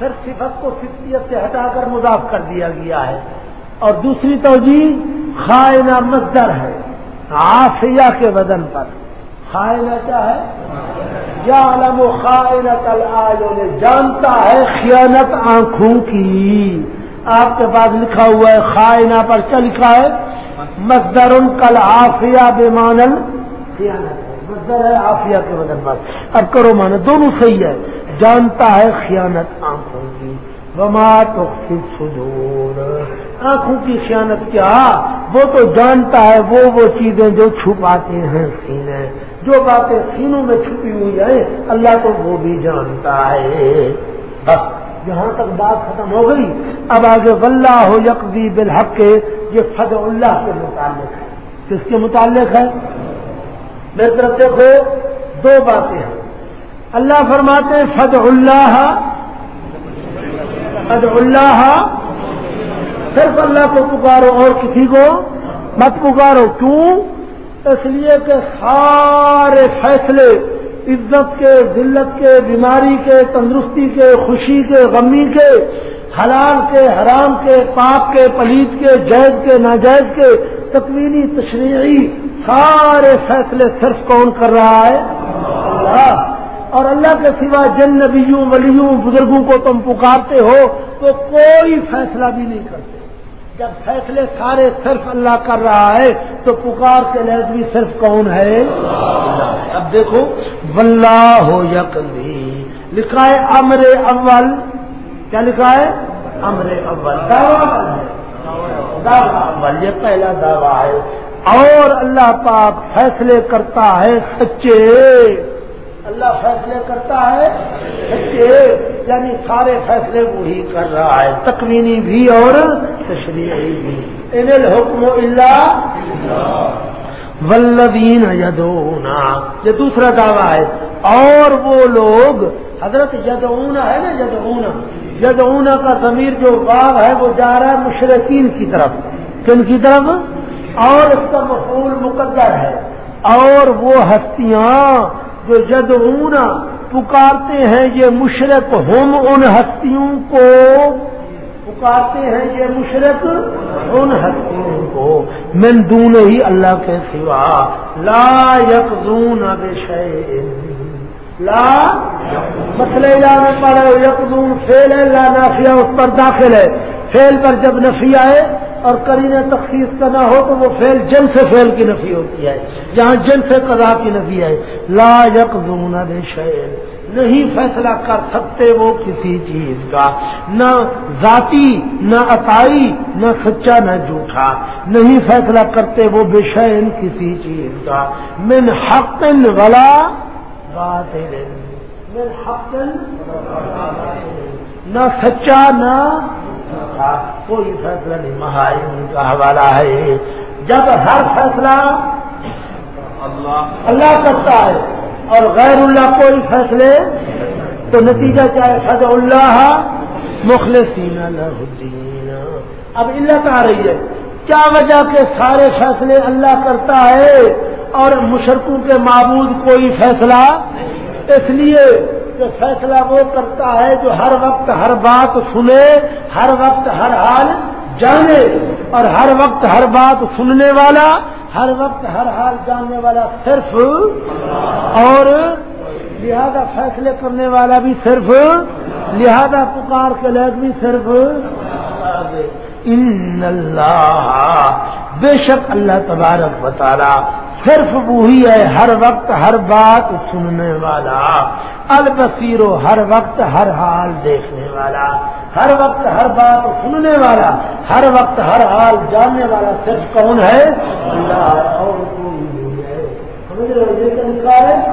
پھر صفت کو ففتیت سے ہٹا کر مضاف کر دیا گیا ہے۔ اور دوسری توجہ خائنہ مزدر ہے آفیہ کے وزن پر۔ خائنہ کیا ہے؟ یا علم و خائنت نے یعنی جانتا ہے خیانت آنکھوں کی۔ آپ کے پاس لکھا ہوا ہے، خائنہ پر کیا لکھا ہے؟ مزدر کل آفیہ بے مانل خیانت۔ مزدر ہے آفیہ کے وزن پر اب کرو مانا دونوں صحیح ہے۔ جانتا ہے خیانت آنکھوں کی وما تو سدور آنکھوں کی خیانت کیا؟ وہ تو جانتا ہے، وہ وہ چیزیں جو چھپاتے ہیں سینے جو باتیں سینوں میں چھپی ہوئی ہیں، اللہ تو وہ بھی جانتا ہے۔ بس جہاں تک بات ختم ہو گئی۔ اب آگے ولہ ہو یکوی بالحق کے یہ فض اللہ کے متعلق ہے۔ کس کے متعلق ہے؟ میری طرف دیکھو، دو باتیں ہیں۔ اللہ فرماتے فد اللہ فد اللہ صرف اللہ کو پکارو اور کسی کو مت پکارو۔ کیوں؟ اس لیے کہ سارے فیصلے عزت کے، ذلت کے، بیماری کے، تندرستی کے، خوشی کے، غمی کے، حلال کے، حرام کے پاپ کے پلیت کے، جائز کے، ناجائز کے، تکوینی، تشریعی سارے فیصلے صرف کون کر رہا ہے؟ اللہ۔ اور اللہ کے سوا جن نبیوں، ولیوں، بزرگوں کو تم پکارتے ہو تو کوئی فیصلہ بھی نہیں کرتے۔ جب فیصلے سارے صرف اللہ کر رہا ہے تو پکار کے لحظ بھی صرف کون ہے؟ اب دیکھو ولہ ہو یا لکھا ہے امر اول۔ کیا لکھا ہے؟ امر اول۔ دعوی اول، یہ پہلا دعویٰ ہے۔ اور اللہ پاک فیصلے کرتا ہے سچے۔ اللہ فیصلے کرتا ہے سچے یعنی سارے فیصلے وہی کر رہا ہے، تکمینی بھی اور تشریحی بھی۔ ان الحکم اللہ۔ ولدین یدونا یہ دوسرا دعویٰ ہے۔ اور وہ لوگ، حضرت یدونا ہے نا یدونا یدونا کا ضمیر جو باغ ہے، وہ جا رہا ہے مشرقین کی طرف۔ کن کی طرف؟ اور اس کا مفول مقدر ہے۔ اور وہ ہستیاں جو جدعونا پکارتے ہیں، یہ مشرق ہم ان ہستیوں کو۔ پکارتے ہیں، یہ مشرق ان ہستیوں کو۔ من دون ہی اللہ کے سوا۔ لا یکزون بے لا مسئلہ لا میں پڑھے یکزون فیل ہے، لا نافیہ اس پر داخل ہے۔ فیل پر جب نفی آئے اور کرینے تخصیص کا نہ ہو تو وہ فیل جن سے فیل کی نفی ہوتی ہے، جہاں جن سے قضا کی نفی ہے۔ لا یک بے نہیں فیصلہ کر سکتے وہ کسی چیز کا۔ نہ ذاتی، نہ عطائی، نہ سچا، نہ جھوٹا۔ نہیں فیصلہ کرتے وہ بے شین کسی چیز کا۔ من حق ولا باطل۔ من حق نہ سچا، نہ کوئی فیصلہ نہیں مہائی ان کا حوالہ ہے۔ جب ہر فیصلہ اللہ کرتا ہے اور غیر اللہ کوئی فیصلے تو نتیجہ چاہے فض اللہ مخلصین الدین۔ اب علت آ رہی ہے۔ کیا وجہ کے سارے فیصلے اللہ کرتا ہے اور مشرقوں کے معبود کوئی فیصلہ؟ اس لیے کہ فیصلہ وہ کرتا ہے جو ہر وقت ہر بات سنے، ہر وقت ہر حال جانے، اور ہر وقت ہر بات سننے والا، ہر وقت ہر حال جاننے والا صرف اور لہذا فیصلے کرنے والا بھی صرف، لہذا پکار کے لگ بھی صرف۔ ان اللہ، بے شک اللہ تبارک بتالا صرف وہی ہے ہر وقت ہر بات سننے والا، البصیر ہر وقت ہر حال دیکھنے والا، ہر وقت ہر بات سننے والا، ہر وقت ہر حال جاننے والا صرف کون ہے؟ اللہ اور ہے۔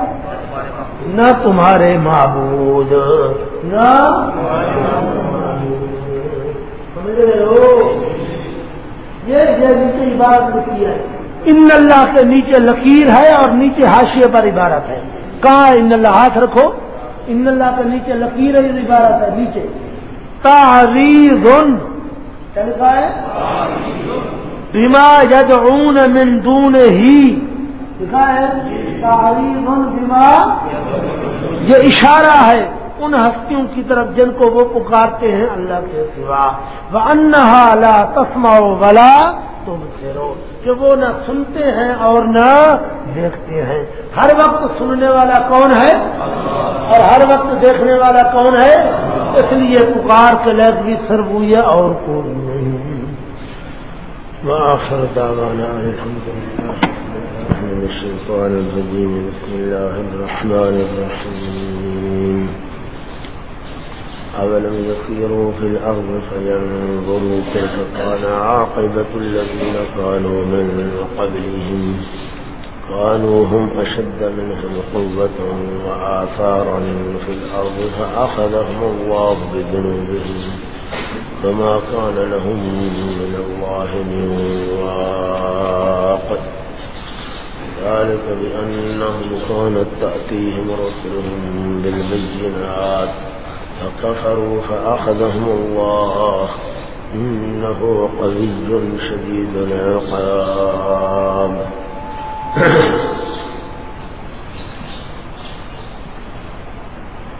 نہ تمہارے معبود، نہ سمجھ رہے ہو؟ یہ لکھی ہے۔ ان اللہ کے نیچے لکیر ہے اور نیچے حاشیے پر عبارت ہے۔ کہاں ان اللہ؟ ہاتھ رکھو۔ ان اللہ کے نیچے لکیر ہے عبارت ہے، نیچے۔ کیا لکھا ہے؟ بیما ید اون مندون ہی لکھا ہے بیما یہ اشارہ ہے۔ ان ہستیوں کی طرف جن کو وہ پکارتے ہیں اللہ کے سوا۔ وہ انہا تسما ولا تم رو کہ وہ نہ سنتے ہیں اور نہ دیکھتے ہیں۔ ہر وقت سننے والا کون ہے؟ اور ہر وقت دیکھنے والا کون ہے؟ اس لیے پکار کے لگ بھی سرو اور کوئی نہیں۔ أولم يسيروا في الأرض فينظروا كيف كان عاقبة الذين كانوا من قبلهم. كانوا هم أشد منهم قوة وآثارا في الأرض فأخذهم الله بذنوبهم. فما كان لهم من الله من واق. ذلك بأنهم كانت تأتيهم رسلهم بالبينات. فكفروا فأخذهم الله. إنه قوي شديد العقاب.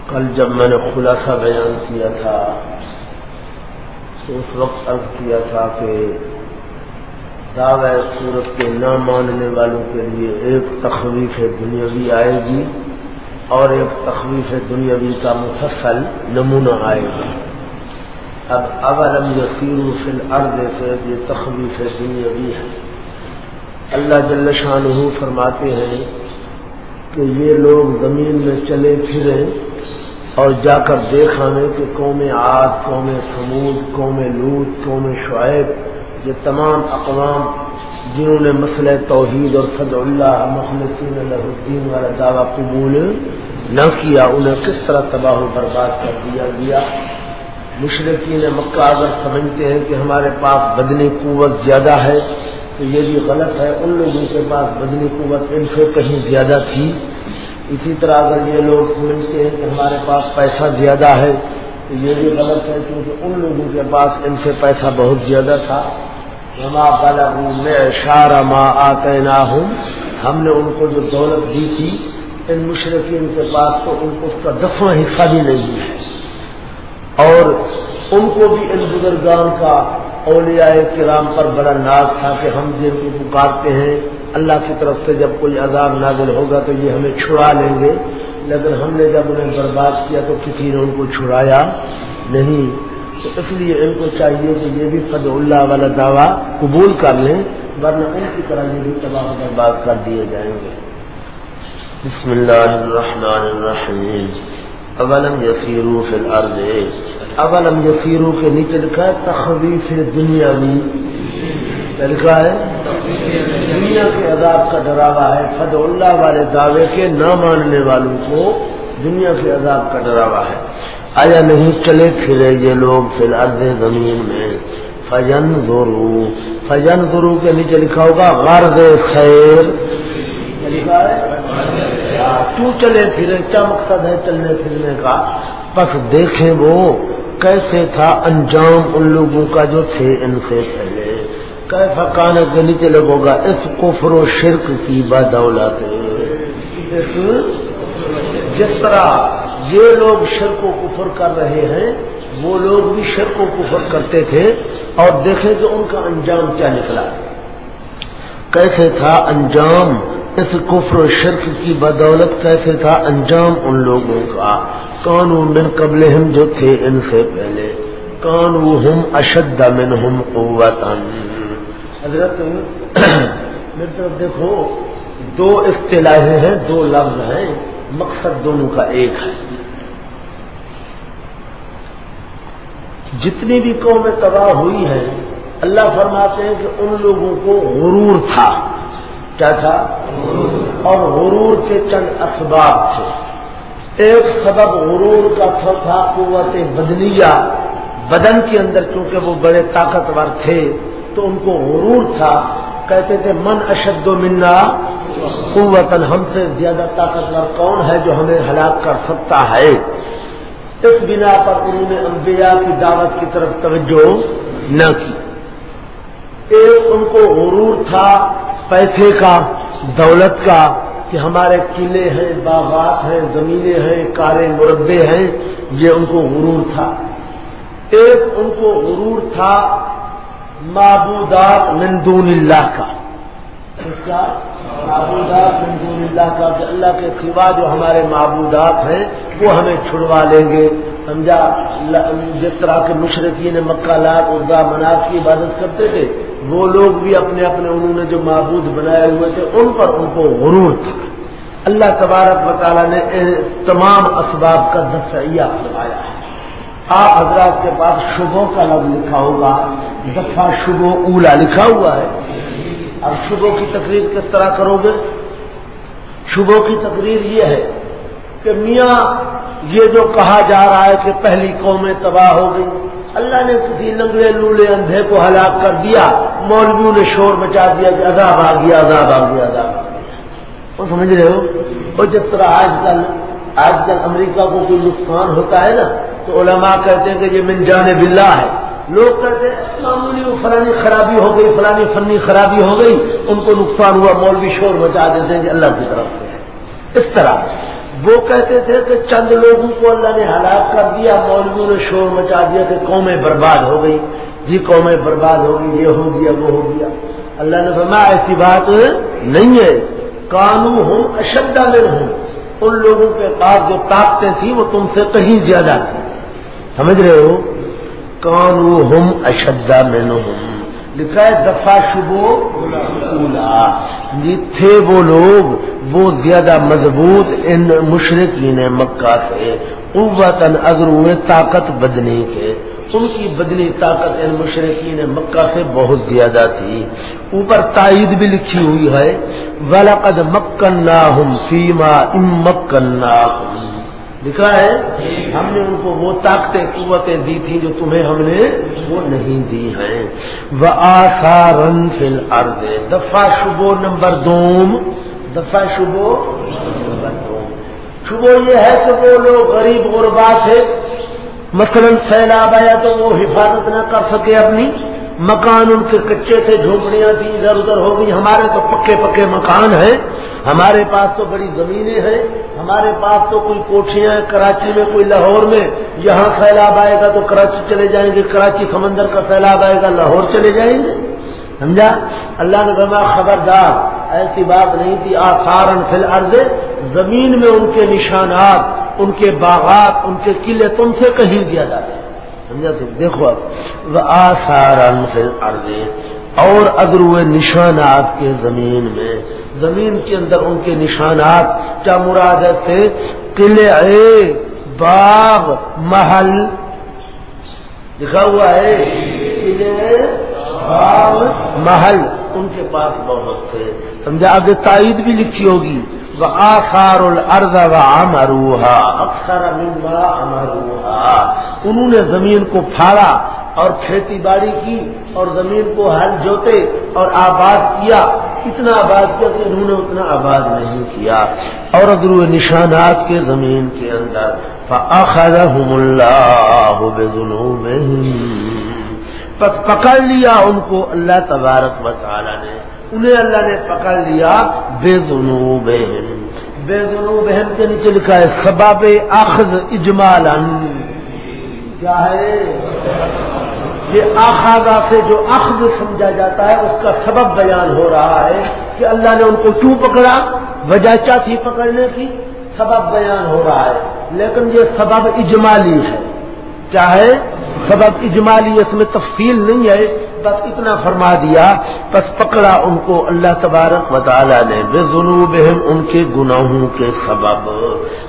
کل جب میں نے خلاصہ بیان کیا تھا تو اس وقت عرض کیا تھا کہ دعوی صورت کے نہ ماننے والوں کے لیے ایک تخویف دنیاوی آئے گی۔ اور ایک تخویف دنیاوی کا مفصل نمونہ آئے گا۔ اب اولم یسیر فی الارض سے یہ تخویف دنیاوی ہے۔ اللہ جل شاہ فرماتے ہیں کہ یہ لوگ زمین میں چلے پھرے اور جا کر دیکھ آنے کہ قوم آگ قوم سمود قوم لوت قوم شعیب، یہ تمام اقوام جنہوں نے مسئلہ توحید اور فض اللہ محمد الدین والا دعویٰ قبول نہ کیا، انہیں کس طرح تباہ و برباد کر دیا گیا؟ مشرقین مکہ اگر سمجھتے ہیں کہ ہمارے پاس بدنی قوت زیادہ ہے، تو یہ بھی غلط ہے۔ ان لوگوں کے پاس بدنی قوت ان سے کہیں زیادہ تھی۔ اسی طرح اگر یہ لوگ سمجھتے ہیں کہ ہمارے پاس پیسہ زیادہ ہے، تو یہ بھی غلط ہے کیونکہ ان لوگوں کے پاس ان سے پیسہ بہت زیادہ تھا۔ ہوں میں اشارہ ماں آتے ہم نے ان کو جو دولت دی تھی، ان مشرقین کے پاس تو ان کو اس کا دفعہ حصہ بھی نہیں ہے۔ اور ان کو بھی ان بزرگان کا اولیاء کرام پر بڑا ناز تھا کہ ہم جن کو پکارتے ہیں، اللہ کی طرف سے جب کوئی عذاب نازل ہوگا تو یہ ہمیں چھڑا لیں گے۔ لیکن ہم نے جب انہیں برباد کیا تو کسی نے ان کو چھڑایا۔ نہیں تو اس لیے ان کو چاہیے کہ یہ بھی فض اللہ والا دعویٰ قبول کر لیں ورنہ ان کی طرح یہ بھی تباہ برباد کر دیے جائیں گے۔ بسم اللہ الرحمن الرحیم۔ اولم یسیرو فی الارض۔ اولم یسیرو کے نیچے لکھا ہے تخویف دنیا لکھا ہے؟ دنیا کے عذاب کا ڈراوا ہے۔ فد اللہ والے دعوے کے نہ ماننے والوں کو دنیا کے عذاب کا ڈراوا ہے۔ آیا نہیں چلے پھرے یہ لوگ فی الارض زمین میں؟ فجن گرو فجن گرو کے نیچے لکھا ہوگا، غرض خیر۔ لکھا ہے چلے پھرے، کیا مقصد ہے چلنے پھرنے کا؟ بس دیکھیں وہ کیسے تھا انجام ان لوگوں کا جو تھے ان سے پہلے۔ کیسا کانے کے نیچے لگوگا اس کفر و شرک کی بدولت جس طرح یہ لوگ شرک و کفر کر رہے ہیں، وہ لوگ بھی شرک و کفر کرتے تھے اور دیکھیں کہ ان کا انجام کیا نکلا۔ کیسے تھا انجام؟ اس کفر و شرک کی بدولت کیسے تھا انجام ان لوگوں کا؟ کون من قبل ہم جو تھے ان سے پہلے۔ کون ہم اشد من ہم قوت حضرت، میری طرف دیکھو، دو اصطلاحیں ہیں، دو لفظ ہیں۔ مقصد دونوں کا ایک ہے۔ جتنی بھی قومیں تباہ ہوئی ہیں اللہ فرماتے ہیں کہ ان لوگوں کو غرور تھا۔ کیا تھا؟ اور غرور کے چند اسباب تھے۔ ایک سبب غرور کا تھا قوت بدنیا بدن کے اندر چونکہ وہ بڑے طاقتور تھے، تو ان کو غرور تھا۔ کہتے تھے، من اشد و منا قوتن ہم سے زیادہ طاقتور کون ہے جو ہمیں ہلاک کر سکتا ہے؟ اس بنا پر انہوں نے انبیاء کی دعوت کی طرف توجہ نہ کی۔ ایک ان کو غرور تھا پیسے کا، دولت کا، کہ ہمارے قلعے ہیں، باغات ہیں، زمینیں ہیں کارے مربے ہیں، یہ ان کو غرور تھا۔ ایک ان کو غرور تھا معبودات من دون اللہ کا۔ کیا؟ معبودات من دون اللہ کا کہ اللہ کے سوا جو ہمارے معبودات ہیں، وہ ہمیں چھڑوا لیں گے۔ سمجھا؟ جس طرح کے مشرقین مکہ لاکھ اردو مناف کی عبادت کرتے تھے، وہ لوگ بھی اپنے اپنے انہوں نے جو معبود بنائے ہوئے تھے، ان پر ان کو غرور تھا۔ اللہ تبارک و تعالیٰ نے تمام اسباب کا دفعیہ فرمایا۔ ہے آپ حضرات کے پاس شبوں کا لفظ لکھا ہوگا، دفعہ شبو اولا لکھا ہوا ہے۔ اب شبوں کی تقریر کس طرح کرو گے؟ شبوں کی تقریر یہ ہے کہ میاں، یہ جو کہا جا رہا ہے کہ پہلی قومیں تباہ ہو گئی اللہ نے کسی لنگڑے لولے اندھے کو ہلاک کر دیا، مولویوں نے شور مچا دیا کہ عذاب آ گیا، عذاب آ گیا، عذاب آ گیا۔ وہ سمجھ رہے ہو؟ اور جس طرح آج کل آج کل امریکہ کو کوئی نقصان ہوتا ہے نا تو علماء کہتے ہیں کہ یہ من جان بلّہ ہے۔ لوگ کہتے ہیں، معمولی وہ فلانی خرابی ہو گئی، فلانی فنی خرابی ہو گئی، ان کو نقصان ہوا، مولوی شور مچا دیتے ہیں کہ اللہ کی طرف سے۔ اس طرح۔ وہ کہتے تھے کہ چند لوگوں کو اللہ نے ہلاک کر دیا، مولویوں نے شور مچا دیا کہ قومیں برباد ہو گئی۔ جی قومیں برباد ہو گئی، یہ ہو گیا، وہ ہو گیا۔ اللہ نے فرمایا، ایسی بات نہیں ہے۔ کانو ہوں، اشدہ میں ہوں۔ ان لوگوں کے پاس جو طاقتیں تھیں، وہ تم سے کہیں زیادہ تھی سمجھ رہے ہو؟ کانو ہم اشدہ میں ہوں لکھا ہے دفاع شبو اولا تھے وہ لوگ، وہ زیادہ مضبوط ان مشرقین مکہ سے قوتن اگر ہوئے طاقت بدنی کے ان کی بدنی طاقت ان مشرقین مکہ سے بہت زیادہ تھی۔ اوپر تائید بھی لکھی ہوئی ہے ولاقد مکن فیما ام مکن لکھا ہے، ہم نے ان کو وہ طاقتیں، قوتیں دی تھی جو تمہیں ہم نے وہ نہیں دی ہیں۔ وہ آسارن فل ارد دفاع شبو نمبر دوم۔ دفاع شبو نمبر دوم۔ شبو یہ ہے کہ وہ لوگ غریب غربا تھے۔ مثلا سیلاب آیا تو وہ حفاظت نہ کر سکے اپنی۔ مکان ان کے کچے تھے، جھونپڑیاں تھیں، ادھر ادھر ہو گئی ہمارے تو پکے پکے مکان ہیں۔ ہمارے پاس تو بڑی زمینیں ہیں۔ ہمارے پاس تو کوئی کوٹھیاں ہیں، کراچی میں کوئی لاہور میں۔ یہاں سیلاب آئے گا تو کراچی چلے جائیں گے۔ کراچی سمندر کا سیلاب آئے گا، لاہور چلے جائیں گے۔ سمجھا؟ اللہ نے فرما خبردار، ایسی بات نہیں تھی۔ آسارن فل عرض زمین میں ان کے نشانات، ان کے باغات، ان کے قلعے تم سے کہیں دیا جاتے ہیں سمجھا دیکھو وہ آسارن اور اگر وہ نشانات کے زمین میں۔ زمین کے اندر ان کے نشانات کیا مراد سے قلعے، باغ، محل۔ لکھا ہوا ہے، قلعے، باغ، محل۔ ان کے پاس بہت تھے۔ سمجھا؟ آگے تائید بھی لکھی ہوگی۔ آخار الرد و امروہا اکثر امروہا انہوں نے زمین کو پھاڑا اور کھیتی باڑی کی اور زمین کو ہل جوتے اور آباد کیا۔ اتنا آباد کیا کہ انہوں نے اتنا آباد نہیں کیا۔ اور اگر وہ نشانات کے زمین کے اندر۔ فأخذهم اللہ پس پکڑ لیا ان کو اللہ تبارک و تعالی نے۔ انہیں اللہ نے پکڑ لیا بے دنو بہن بے دنو بہن کے نیچے لکھا ہے سباب اخذ اجمال کیا ہے؟ یہ آخاگا سے جو اخذ سمجھا جاتا ہے، اس کا سبب بیان ہو رہا ہے کہ اللہ نے ان کو کیوں پکڑا؟ وجہ کیا تھی پکڑنے کی؟ سبب بیان ہو رہا ہے۔ لیکن یہ سبب اجمالی ہے۔ چاہے سبب اجمالی اس میں تفصیل نہیں ہے۔ بس اتنا فرما دیا، بس پکڑا ان کو، اللہ تبارک و تعالی نے، بے جنوب ان کے گناہوں کے سبب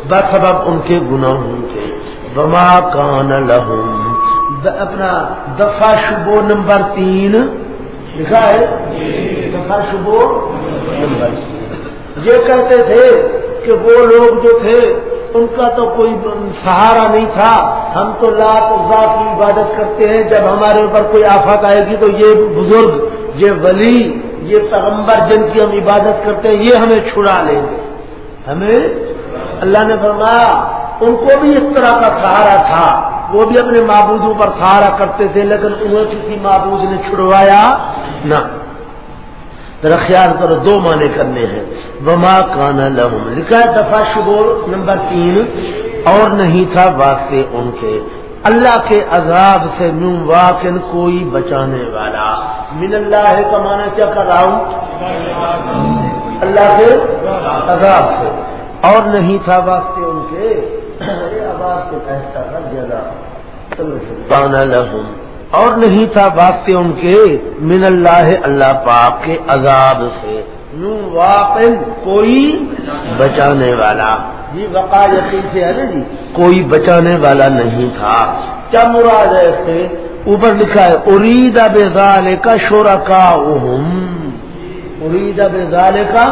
بس سبب ان کے گناہوں کے۔ بما کان لہم۔ اپنا دفاع شبو نمبر تین، لکھا ہے؟ دفاع شبو نمبر تین۔ یہ کہتے تھے کہ وہ لوگ جو تھے، ان کا تو کوئی سہارا نہیں تھا۔ ہم تو لاکھ ذات کی عبادت کرتے ہیں، جب ہمارے اوپر کوئی آفت آئے گی تو یہ بزرگ، یہ ولی، یہ پیغمبر جن کی ہم عبادت کرتے ہیں، یہ ہمیں چھڑا لیں گے۔ ہمیں؟ اللہ نے فرمایا، ان کو بھی اس طرح کا سہارا تھا۔ وہ بھی اپنے معبودوں پر سہارا کرتے تھے، لیکن انہیں کسی معبود نے چھڑوایا نہ۔ خیال کرو، دو معنی کرنے ہیں۔ وما کانا لہم لکھا ہے دفاع شبور نمبر تین، اور نہیں تھا واسطے ان کے۔ اللہ کے عذاب سے من واقع کوئی بچانے والا۔ من اللہ کا معنی کیا کر رہا ہوں؟ اللہ کے عذاب سے۔ اور نہیں تھا واسطے ان کے۔ عذاب سے کہتا ہر جگہ لہم اور نہیں تھا واسطے ان کے من اللہ اللہ پاک کے عذاب سے۔ نو واقع کوئی بچانے والا۔ جی وقا یقین سے ہے نا جی؟ کوئی بچانے والا نہیں تھا۔ کیا مراد ہے سے؟ اوپر لکھا ہے ارید بے کا شورا کا ارید بے کا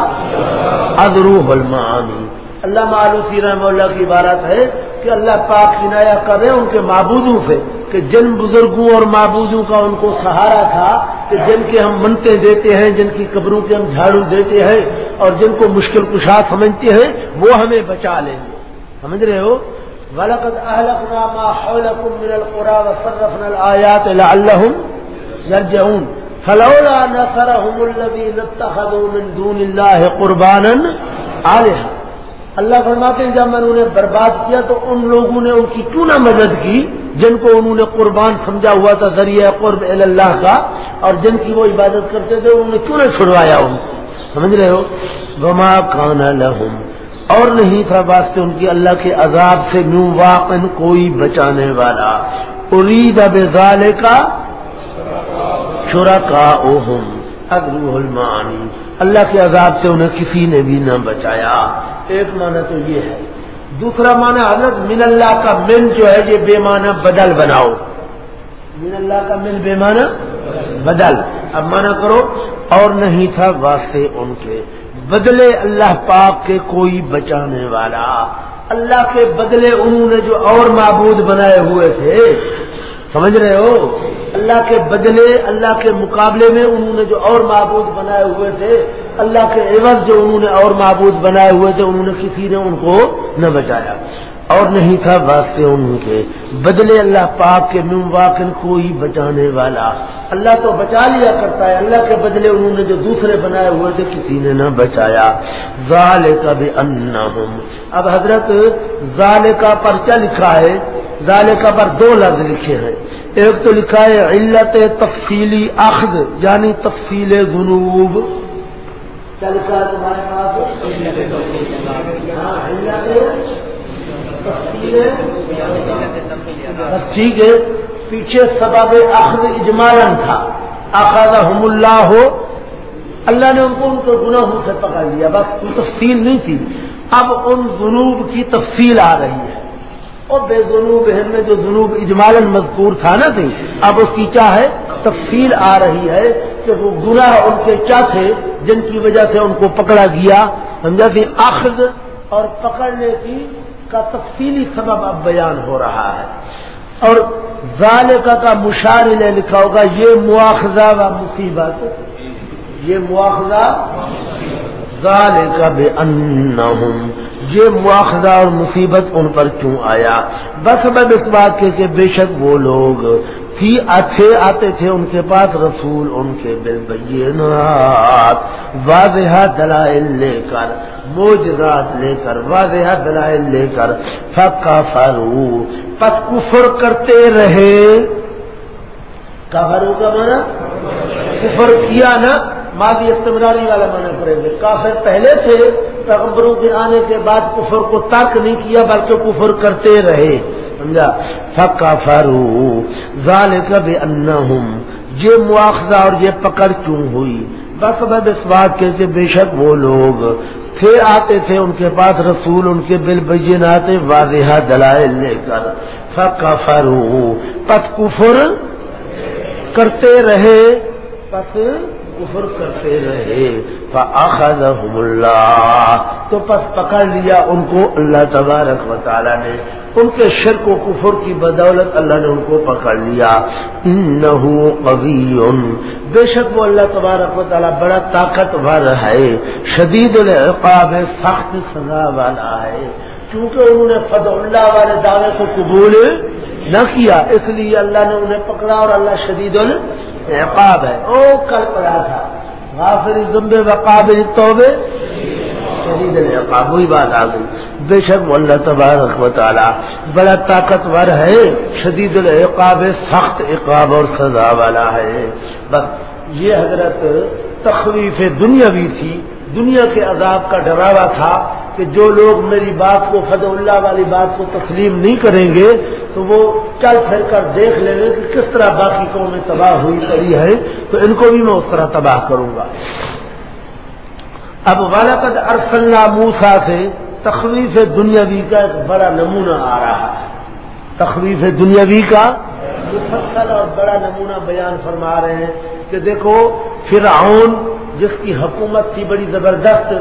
ادرو المعانی۔ اللہ معلوم رحم اللہ کی عبارت ہے کہ اللہ پاک کنایا کرے ان کے معبودوں سے۔ کہ جن بزرگوں اور معبودوں کا ان کو سہارا تھا کہ جن کے ہم منتے دیتے ہیں، جن کی قبروں کے ہم جھاڑو دیتے ہیں اور جن کو مشکل کشا سمجھتے ہیں، وہ ہمیں بچا لیں گے۔ سمجھ رہے ہو؟ فلولا نصرهم الذين اتخذوا من دون الله قربانا آلهة اللہ فرماتے ہیں، جب میں نے انہیں برباد کیا تو ان لوگوں نے ان کی کیوں نہ مدد کی؟ جن کو انہوں نے قربان سمجھا ہوا تھا ذریعہ قرب اللہ کا، اور جن کی وہ عبادت کرتے تھے، انہوں نے کیوں نہ چھڑوایا ان کو؟ سمجھ رہے ہو؟ وما کان لہم اور نہیں تھا واسطے ان کی اللہ کے عذاب سے نو واقع کوئی بچانے والا۔ ارید اب کا شرا کا المانی اللہ کے عذاب سے انہیں کسی نے بھی نہ بچایا۔ ایک معنی تو یہ ہے دوسرا معنی حضرت من اللہ کا من جو ہے یہ بے معنی بدل بناؤ۔ من اللہ کا من بے معنی بدل۔ اب مانا کرو، اور نہیں تھا واسطے ان کے۔ بدلے اللہ پاک کے کوئی بچانے والا۔ اللہ کے بدلے انہوں نے جو اور معبود بنائے ہوئے تھے۔ سمجھ رہے ہو؟ اللہ کے بدلے، اللہ کے مقابلے میں انہوں نے جو اور معبود بنائے ہوئے تھے۔ اللہ کے عوض جو انہوں نے اور معبود بنائے ہوئے تھے انہوں نے کسی نے ان کو نہ بچایا۔ اور نہیں تھا واسطے ان کے۔ بدلے اللہ پاک کے من کوئی بچانے والا۔ اللہ تو بچا لیا کرتا ہے۔ اللہ کے بدلے انہوں نے جو دوسرے بنائے ہوئے تھے کسی نے نہ بچایا۔ ظال کا بھی اب حضرت ظال کا پر کیا لکھا ہے؟ ظال کا پر دو لفظ لکھے ہیں۔ ایک تو لکھا ہے علت تفصیلی اخذ یعنی تفصیل جنوب ہے تمہارے پاس۔ بس ٹھیک ہے۔ پیچھے سبب اخذ اجمالن تھا۔ آخر اللہ۔ ہو اللہ نے ان کو ان کو گناہوں سے پکڑ لیا۔ بس کوئی تفصیل نہیں تھی۔ اب ان جنوب کی تفصیل آ رہی ہے۔ اور بے جنوب میں جو جنوب اجمالن مذکور تھا نا تھی اب اس کی کیا ہے؟ تفصیل آ رہی ہے۔ کہ وہ گناہ ان کے کیا تھے جن کی وجہ سے ان کو پکڑا گیا؟ سمجھا کہ اخذ اور پکڑنے کی کا تفصیلی سبب اب بیان ہو رہا ہے۔ اور ظالقہ کا مشار نے لکھا ہوگا، یہ مواخذہ و مصیبت۔ یہ مواخذہ ظالقہ بے یہ مواخذہ اور مصیبت ان پر کیوں آیا؟ بس اب اس بات کے کہ بے شک وہ لوگ تھی اچھے آتے تھے ان کے پاس رسول ان کے بل بینات واضح دلائل لے کر موجرات لے کر، واضح دلائل لے کر۔ کا فرو پس کفر کرتے رہے۔ کافرو کا مانا کفر کیا نا؟ مادی استمراری والا مانا پڑیں گے۔ کافر پہلے تھے، پیغمبروں کے آنے کے بعد کفر کو ترک نہیں کیا، بلکہ کفر کرتے رہے۔ سمجھا؟ فکا فرو ظال کب ان یہ مواخذہ اور یہ پکڑ کیوں ہوئی؟ بس بد اس بات کے کہ بے شک وہ لوگ تھے، آتے تھے، ان کے پاس رسول، ان کے بل بجین واضح دلائل لے کر۔ فکا فرو پت کفر کرتے رہے، پس کفر کرتے رہے اللہ تو پس پکڑ لیا ان کو اللہ تبارک و تعالیٰ نے۔ ان کے شرک و کفر کی بدولت اللہ نے ان کو پکڑ لیا۔ قوی بے شک وہ اللہ تبارک و تعالیٰ بڑا طاقتور ہے، شدید العقاب ہے سخت سزا والا ہے۔ کیونکہ انہوں نے فد اللہ والے دعوے کو قبول نہ کیا، اس لیے اللہ نے انہیں پکڑا اور اللہ شدید العقاب ہے۔ او کل پڑا تھا۔ غافری زمبے وقابل توبے شدید العقاب وہی بات آ گئی۔ بے شک اللہ تبارک و تعالی بڑا طاقتور ہے، شدید العقاب، سخت عقاب اور سزا والا ہے۔ بس یہ حضرت تخویف دنیاوی تھی۔ دنیا کے عذاب کا ڈراوا تھا کہ جو لوگ میری بات کو فض اللہ والی بات کو تسلیم نہیں کریں گے تو وہ چل پھر کر دیکھ لیں گے کہ کس طرح باقی قومیں تباہ ہوئی کری ہے تو ان کو بھی میں اس طرح تباہ کروں گا۔ اب والد ارسلہ موسا سے تخویف دنیاوی کا ایک بڑا نمونہ آ رہا ہے۔ تخویف دنیاوی کا مفصل اور بڑا نمونہ بیان فرما رہے ہیں کہ دیکھو، فرعون جس کی حکومت تھی بڑی زبردست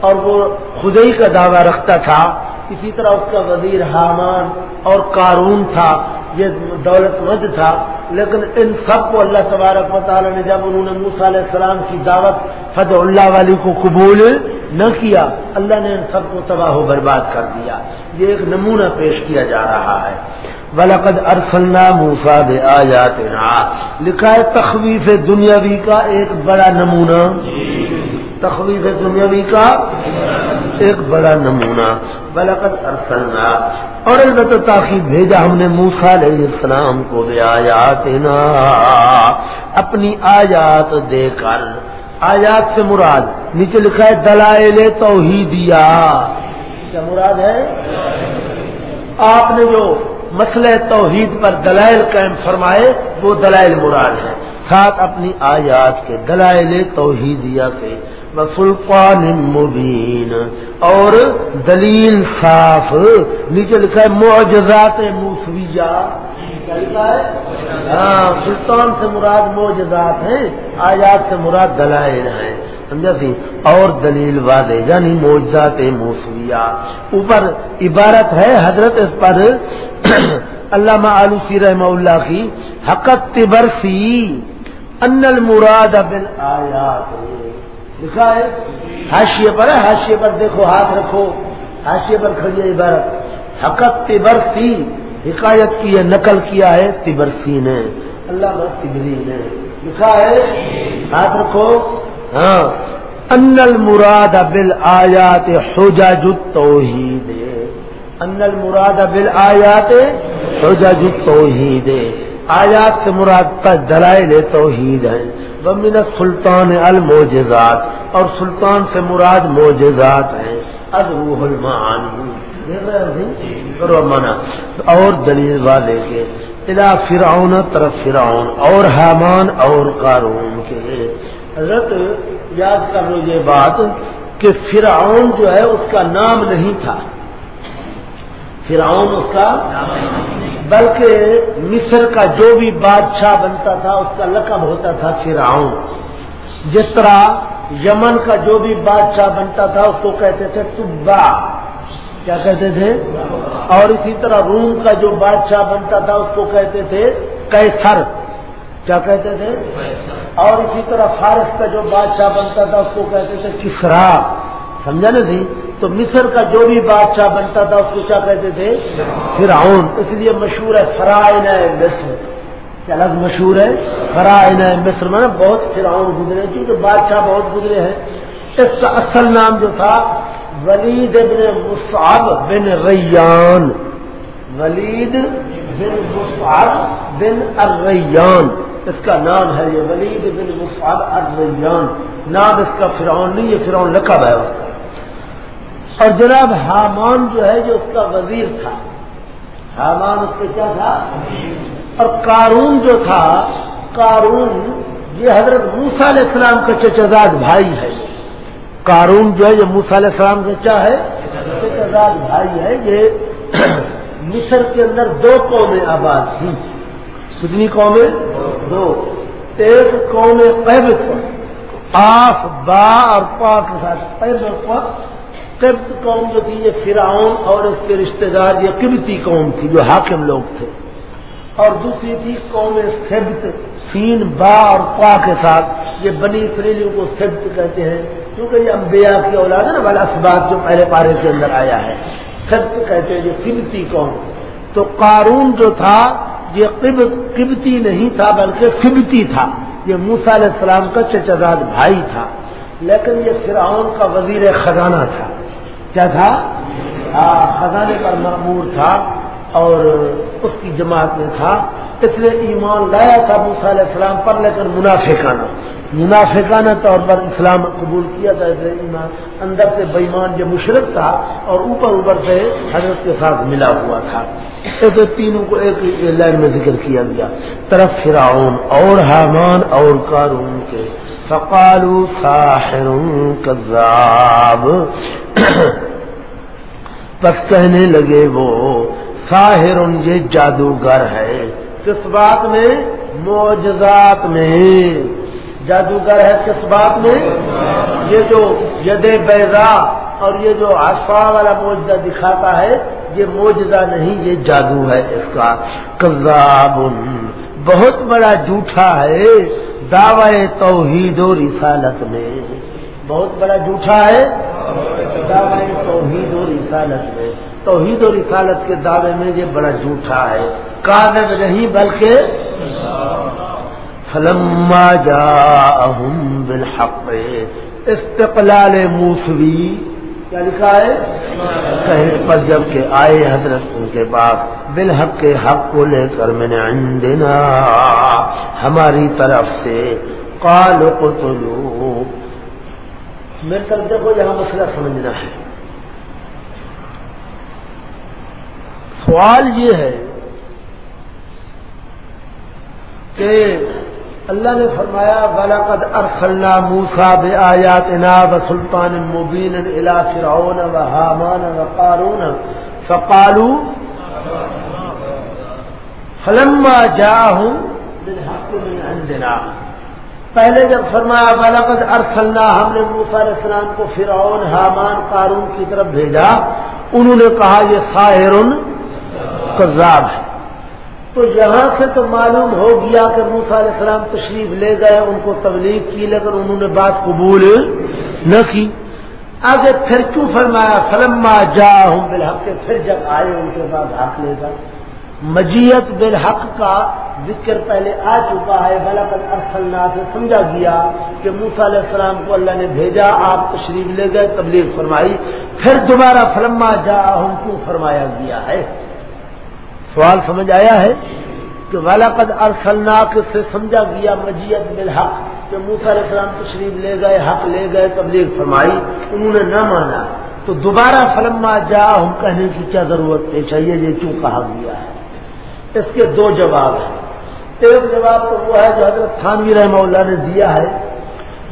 اور وہ خدئی کا دعویٰ رکھتا تھا، اسی طرح اس کا وزیر حامان اور قارون تھا، یہ دولت مند تھا، لیکن ان سب کو اللہ تبارک و تعالی نے جب انہوں نے موسیٰ علیہ السلام کی دعوت فض اللہ والی کو قبول نہ کیا، اللہ نے ان سب کو تباہ و برباد کر دیا۔ یہ ایک نمونہ پیش کیا جا رہا ہے۔ ولقد ارسلنا موسا بے لکھا ہے تخویف دنیاوی کا ایک بڑا نمونہ۔ تخویف دنیاوی کا ایک بڑا نمونہ۔ بلکت ارسلنا اور البتہ تاخیر بھیجا ہم نے موسا علیہ السلام کو بے آیات نا اپنی آیات دے کر۔ آیات سے مراد، نیچے لکھا ہے دلائل توحیدیہ۔ کیا مراد ہے؟ آپ نے جو مسئلہ توحید پر دلائل قائم فرمائے، وہ دلائل مراد ہے ساتھ اپنی آیات کے، دلائل توحیدیہ کے۔ بفلقان مبین اور دلیل صاف نیچے لکھا ہے معجزات موسویہ۔ ہاں سلطان سے مراد معجزات ہیں، آیات سے مراد دلائل ہیں۔ سمجھا سی؟ اور دلیل واضح یعنی موجات موسویہ۔ اوپر عبارت ہے حضرت اس پر، علامہ آلوسی رحمہ اللہ کی حقت برسی ان المراد بل آیات لکھا ہے، حاشیے پر ہے، حاشیے پر دیکھو، ہاتھ رکھو۔ حاشیے پر کھڑی ہے عبارت۔ حقت برسی حکایت کی ہے، نقل کیا ہے، تبرسی نے۔ اللہ تبری نے لکھا ہے، ہاتھ رکھو۔ ہاں۔ ان المراد بل آیات حجاج التوحید۔ ان المراد بل آیات حجاج التوحید۔ آیات سے مراد کا دلائل توحید ہیں۔ ومن سلطان الموجزات اور سلطان سے مراد موجزات ہیں۔ ادروح المعانی۔ کرو منا اور دلیل والے کے۔ الا فرعون، طرف فرعون، اور حامان، اور قارون کے۔ حضرت، یاد کر لو یہ بات کہ فرعون جو ہے، اس کا نام نہیں تھا۔ فرعون اس کا بلکہ مصر کا جو بھی بادشاہ بنتا تھا، اس کا لقب ہوتا تھا فرعون۔ جس طرح یمن کا جو بھی بادشاہ بنتا تھا، اس کو کہتے تھے تبا۔ کیا کہتے تھے؟ اور اسی طرح روم کا جو بادشاہ بنتا تھا، اس کو کہتے تھے کیسر کیا کہتے تھے؟ اور اسی طرح فارس کا جو بادشاہ بنتا تھا، اس کو کہتے تھے کسرا۔ سمجھا نا تھی تو مصر کا جو بھی بادشاہ بنتا تھا، اس کو کیا کہتے تھے؟ فرعون. اس لیے مشہور ہے فرائن مصر. کیا الگ مشہور ہے؟ فرائن مصر. میں بہت فرعون گزرے کیونکہ بادشاہ بہت گزرے ہیں. اس کا اصل نام جو تھا ولید بن مصعب بن ریان. ولید بن مصعب بن الریان اس کا نام ہے یہ ولید بن مصعب الریان نام اس کا فرعون نہیں، یہ فرعون لقب ہے اس کا. اور جناب حامان جو ہے جو اس کا وزیر تھا۔ حامان اس کا کیا تھا؟ اور قارون جو تھا، قارون یہ حضرت موسا علیہ السلام کا چچزاد بھائی ہے۔ قارون جو ہے یہ موسا علیہ السلام کا کیا ہے؟ چچزاد بھائی ہے۔ یہ <clears throat> مصر کے اندر دو قومیں آباد تھیں۔ کتنی قومیں؟ دو۔ ایک قوم قبط آف با اور پا کے ساتھ۔ قبط قوم جو تھی، یہ فرعون اور اس کے رشتہ دار، یہ قبطی قوم تھی جو حاکم لوگ تھے۔ اور دوسری تھی قوم سبت سین، با اور پا کے ساتھ۔ یہ بنی اسریلیوں کو سبت کہتے ہیں، کیونکہ یہ انبیاء کی اولاد ہے نا بلا اسباب جو پہلے پارے کے اندر آیا ہے۔ سبت کہتے ہیں یہ قبطی قوم۔ تو قارون جو تھا، یہ قبطی نہیں تھا، بلکہ سبتی تھا۔ یہ موسا علیہ السلام کا چچزاد بھائی تھا۔ لیکن یہ فرعون کا وزیر خزانہ تھا۔ کیا تھا خزانے پر معمور تھا اور اس کی جماعت میں تھا۔ اس نے ایمان لایا تھا موسا علیہ السلام پر، لیکن منافقانہ منافقانہ طور پر اسلام قبول کیا تھا۔ اسے ایمان اندر سے بےمان جو مشرق تھا اور اوپر اوپر سے حضرت کے ساتھ ملا ہوا تھا۔ ایسے تینوں کو ایک لائن میں ذکر کیا گیا۔ طرف فرعون اور حامان اور کارون کے۔ فقالو ساحر کذاب بس کہنے لگے وہ، ساحر یہ جادوگر ہے۔ کس بات میں؟ معجزات میں۔ جادوگر ہے کس بات میں؟ یہ جو ید بیضا اور یہ جو آسا والا معجزہ دکھاتا ہے، یہ معجزہ نہیں، یہ جادو ہے اس کا۔ کذاب، بہت بڑا جھوٹا ہے۔ دعوی توحید و رسالت میں۔ بہت بڑا جھوٹا ہے۔ دعوی توحید و رسالت میں۔ توحید و رسالت کے دعوے میں یہ بڑا جھوٹا ہے۔ کاغذ نہیں بلکہ فلما جا بالحق۔ استقلال موسوی، کیا لکھا ہے؟ کہیں پر جبکہ آئے حضرت ان کے پاس بالحق کے حق کو لے کر میں نے عندنا، ہماری طرف سے۔ کال قتلو میرے طرف دیکھو، یہاں مسئلہ سمجھنا ہے۔ سوال یہ ہے کہ اللہ نے فرمایا بالاقد ارسلنا موسا بے آیات اناب سلطان مبین الا فرعون و حامان و قارون فقالو فلما من عندنا. پہلے جب فرمایا بالاقد ارسلنا ہم نے موسا علیہ السلام کو فرعون حامان قارون کی طرف بھیجا۔ انہوں نے کہا یہ ساحر کذاب ہے۔ تو یہاں سے تو معلوم ہو گیا کہ موسا علیہ السلام تشریف لے گئے ان کو تبلیغ کی لیکن انہوں نے بات قبول نہ کی۔ آگے پھر کیوں فرمایا؟ فلما جا ہوں بالحق کے پھر جب آئے ان کے بعد حق لے گا مجیت بالحق کا ذکر پہلے آ چکا ہے۔ بلاکت ارسلنا سے سمجھا گیا کہ موسا علیہ السلام کو اللہ نے بھیجا، آپ تشریف لے گئے، تبلیغ فرمائی۔ پھر دوبارہ فلما جا ہوں کیوں فرمایا گیا ہے؟ سوال سمجھ آیا ہے؟ کہ والا قد ارسلناک سے سمجھا گیا مجیت بالحق کہ موسا علیہ السلام تشریف لے گئے، حق لے گئے، تبلیغ فرمائی، انہوں نے نہ مانا۔ تو دوبارہ فلما جا ہم کہنے کی کیا ضرورت پیش ہے اچھا، یہ کیوں کہا گیا ہے؟ اس کے دو جواب ہیں۔ ایک جواب تو وہ ہے جو حضرت تھانوی رحمہ اللہ نے دیا ہے۔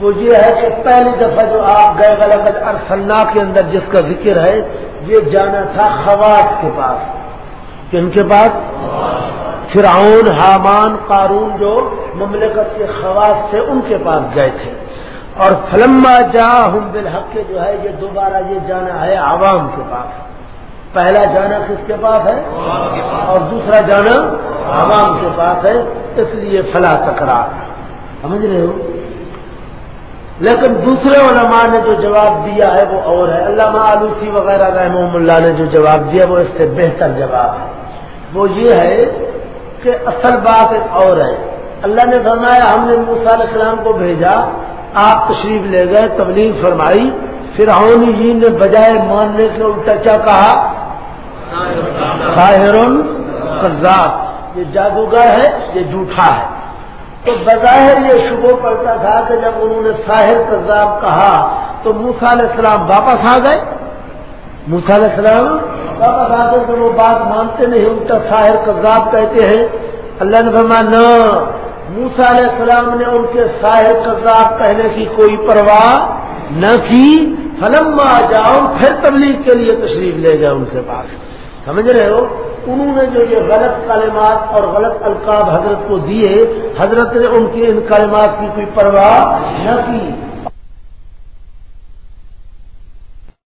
وہ یہ ہے کہ پہلی دفعہ جو آپ گئے غلط ارسلنا کے اندر جس کا ذکر ہے، یہ جانا تھا خواص کے پاس۔ کن کے بعد فرعون، حامان، قارون جو مملکت کے خواص سے ان کے پاس گئے تھے۔ اور فلما جا ہم بالحق کے جو ہے، یہ دوبارہ یہ جانا ہے عوام کے پاس۔ پہلا جانا کس کے پاس ہے؟ اور دوسرا جانا عوام کے پاس ہے۔ اس لیے فلا چکرا سمجھ رہے ہو؟ لیکن دوسرے علماء نے جو جواب دیا ہے وہ اور ہے۔ علامہ آلوسی وغیرہ رحم اللہ نے جو جواب دیا وہ اس سے بہتر جواب ہے۔ وہ یہ ہے کہ اصل بات ایک اور ہے۔ اللہ نے فرمایا، ہم نے موسیٰ علیہ السلام کو بھیجا، آپ تشریف لے گئے، تبلیغ فرمائی۔ پھر جی نے بجائے ماننے کے الٹا کیا کہا؟ طاہر قزاد یہ جادوگر ہے، یہ جھوٹا ہے۔ تو بظاہر یہ شبہ پڑتا تھا کہ جب انہوں نے ساحر قذاب کہا، تو موسا علیہ السلام واپس آ گئے۔ موسا علیہ السلام واپس آ تو وہ بات مانتے نہیں، ان کا ساحر قذاب کہتے ہیں۔ اللہ نے فرما نہ موسا علیہ السلام نے ان کے ساحر قذاب کہنے کی کوئی پرواہ نہ کی۔ فلم آ جاؤ پھر تبلیغ کے لیے تشریف لے گئے ان کے پاس۔ سمجھ رہے ہو؟ انہوں نے جو یہ غلط کلمات اور غلط القاب حضرت کو دیے، حضرت نے ان کی ان کلمات کی کوئی پرواہ نہ کی۔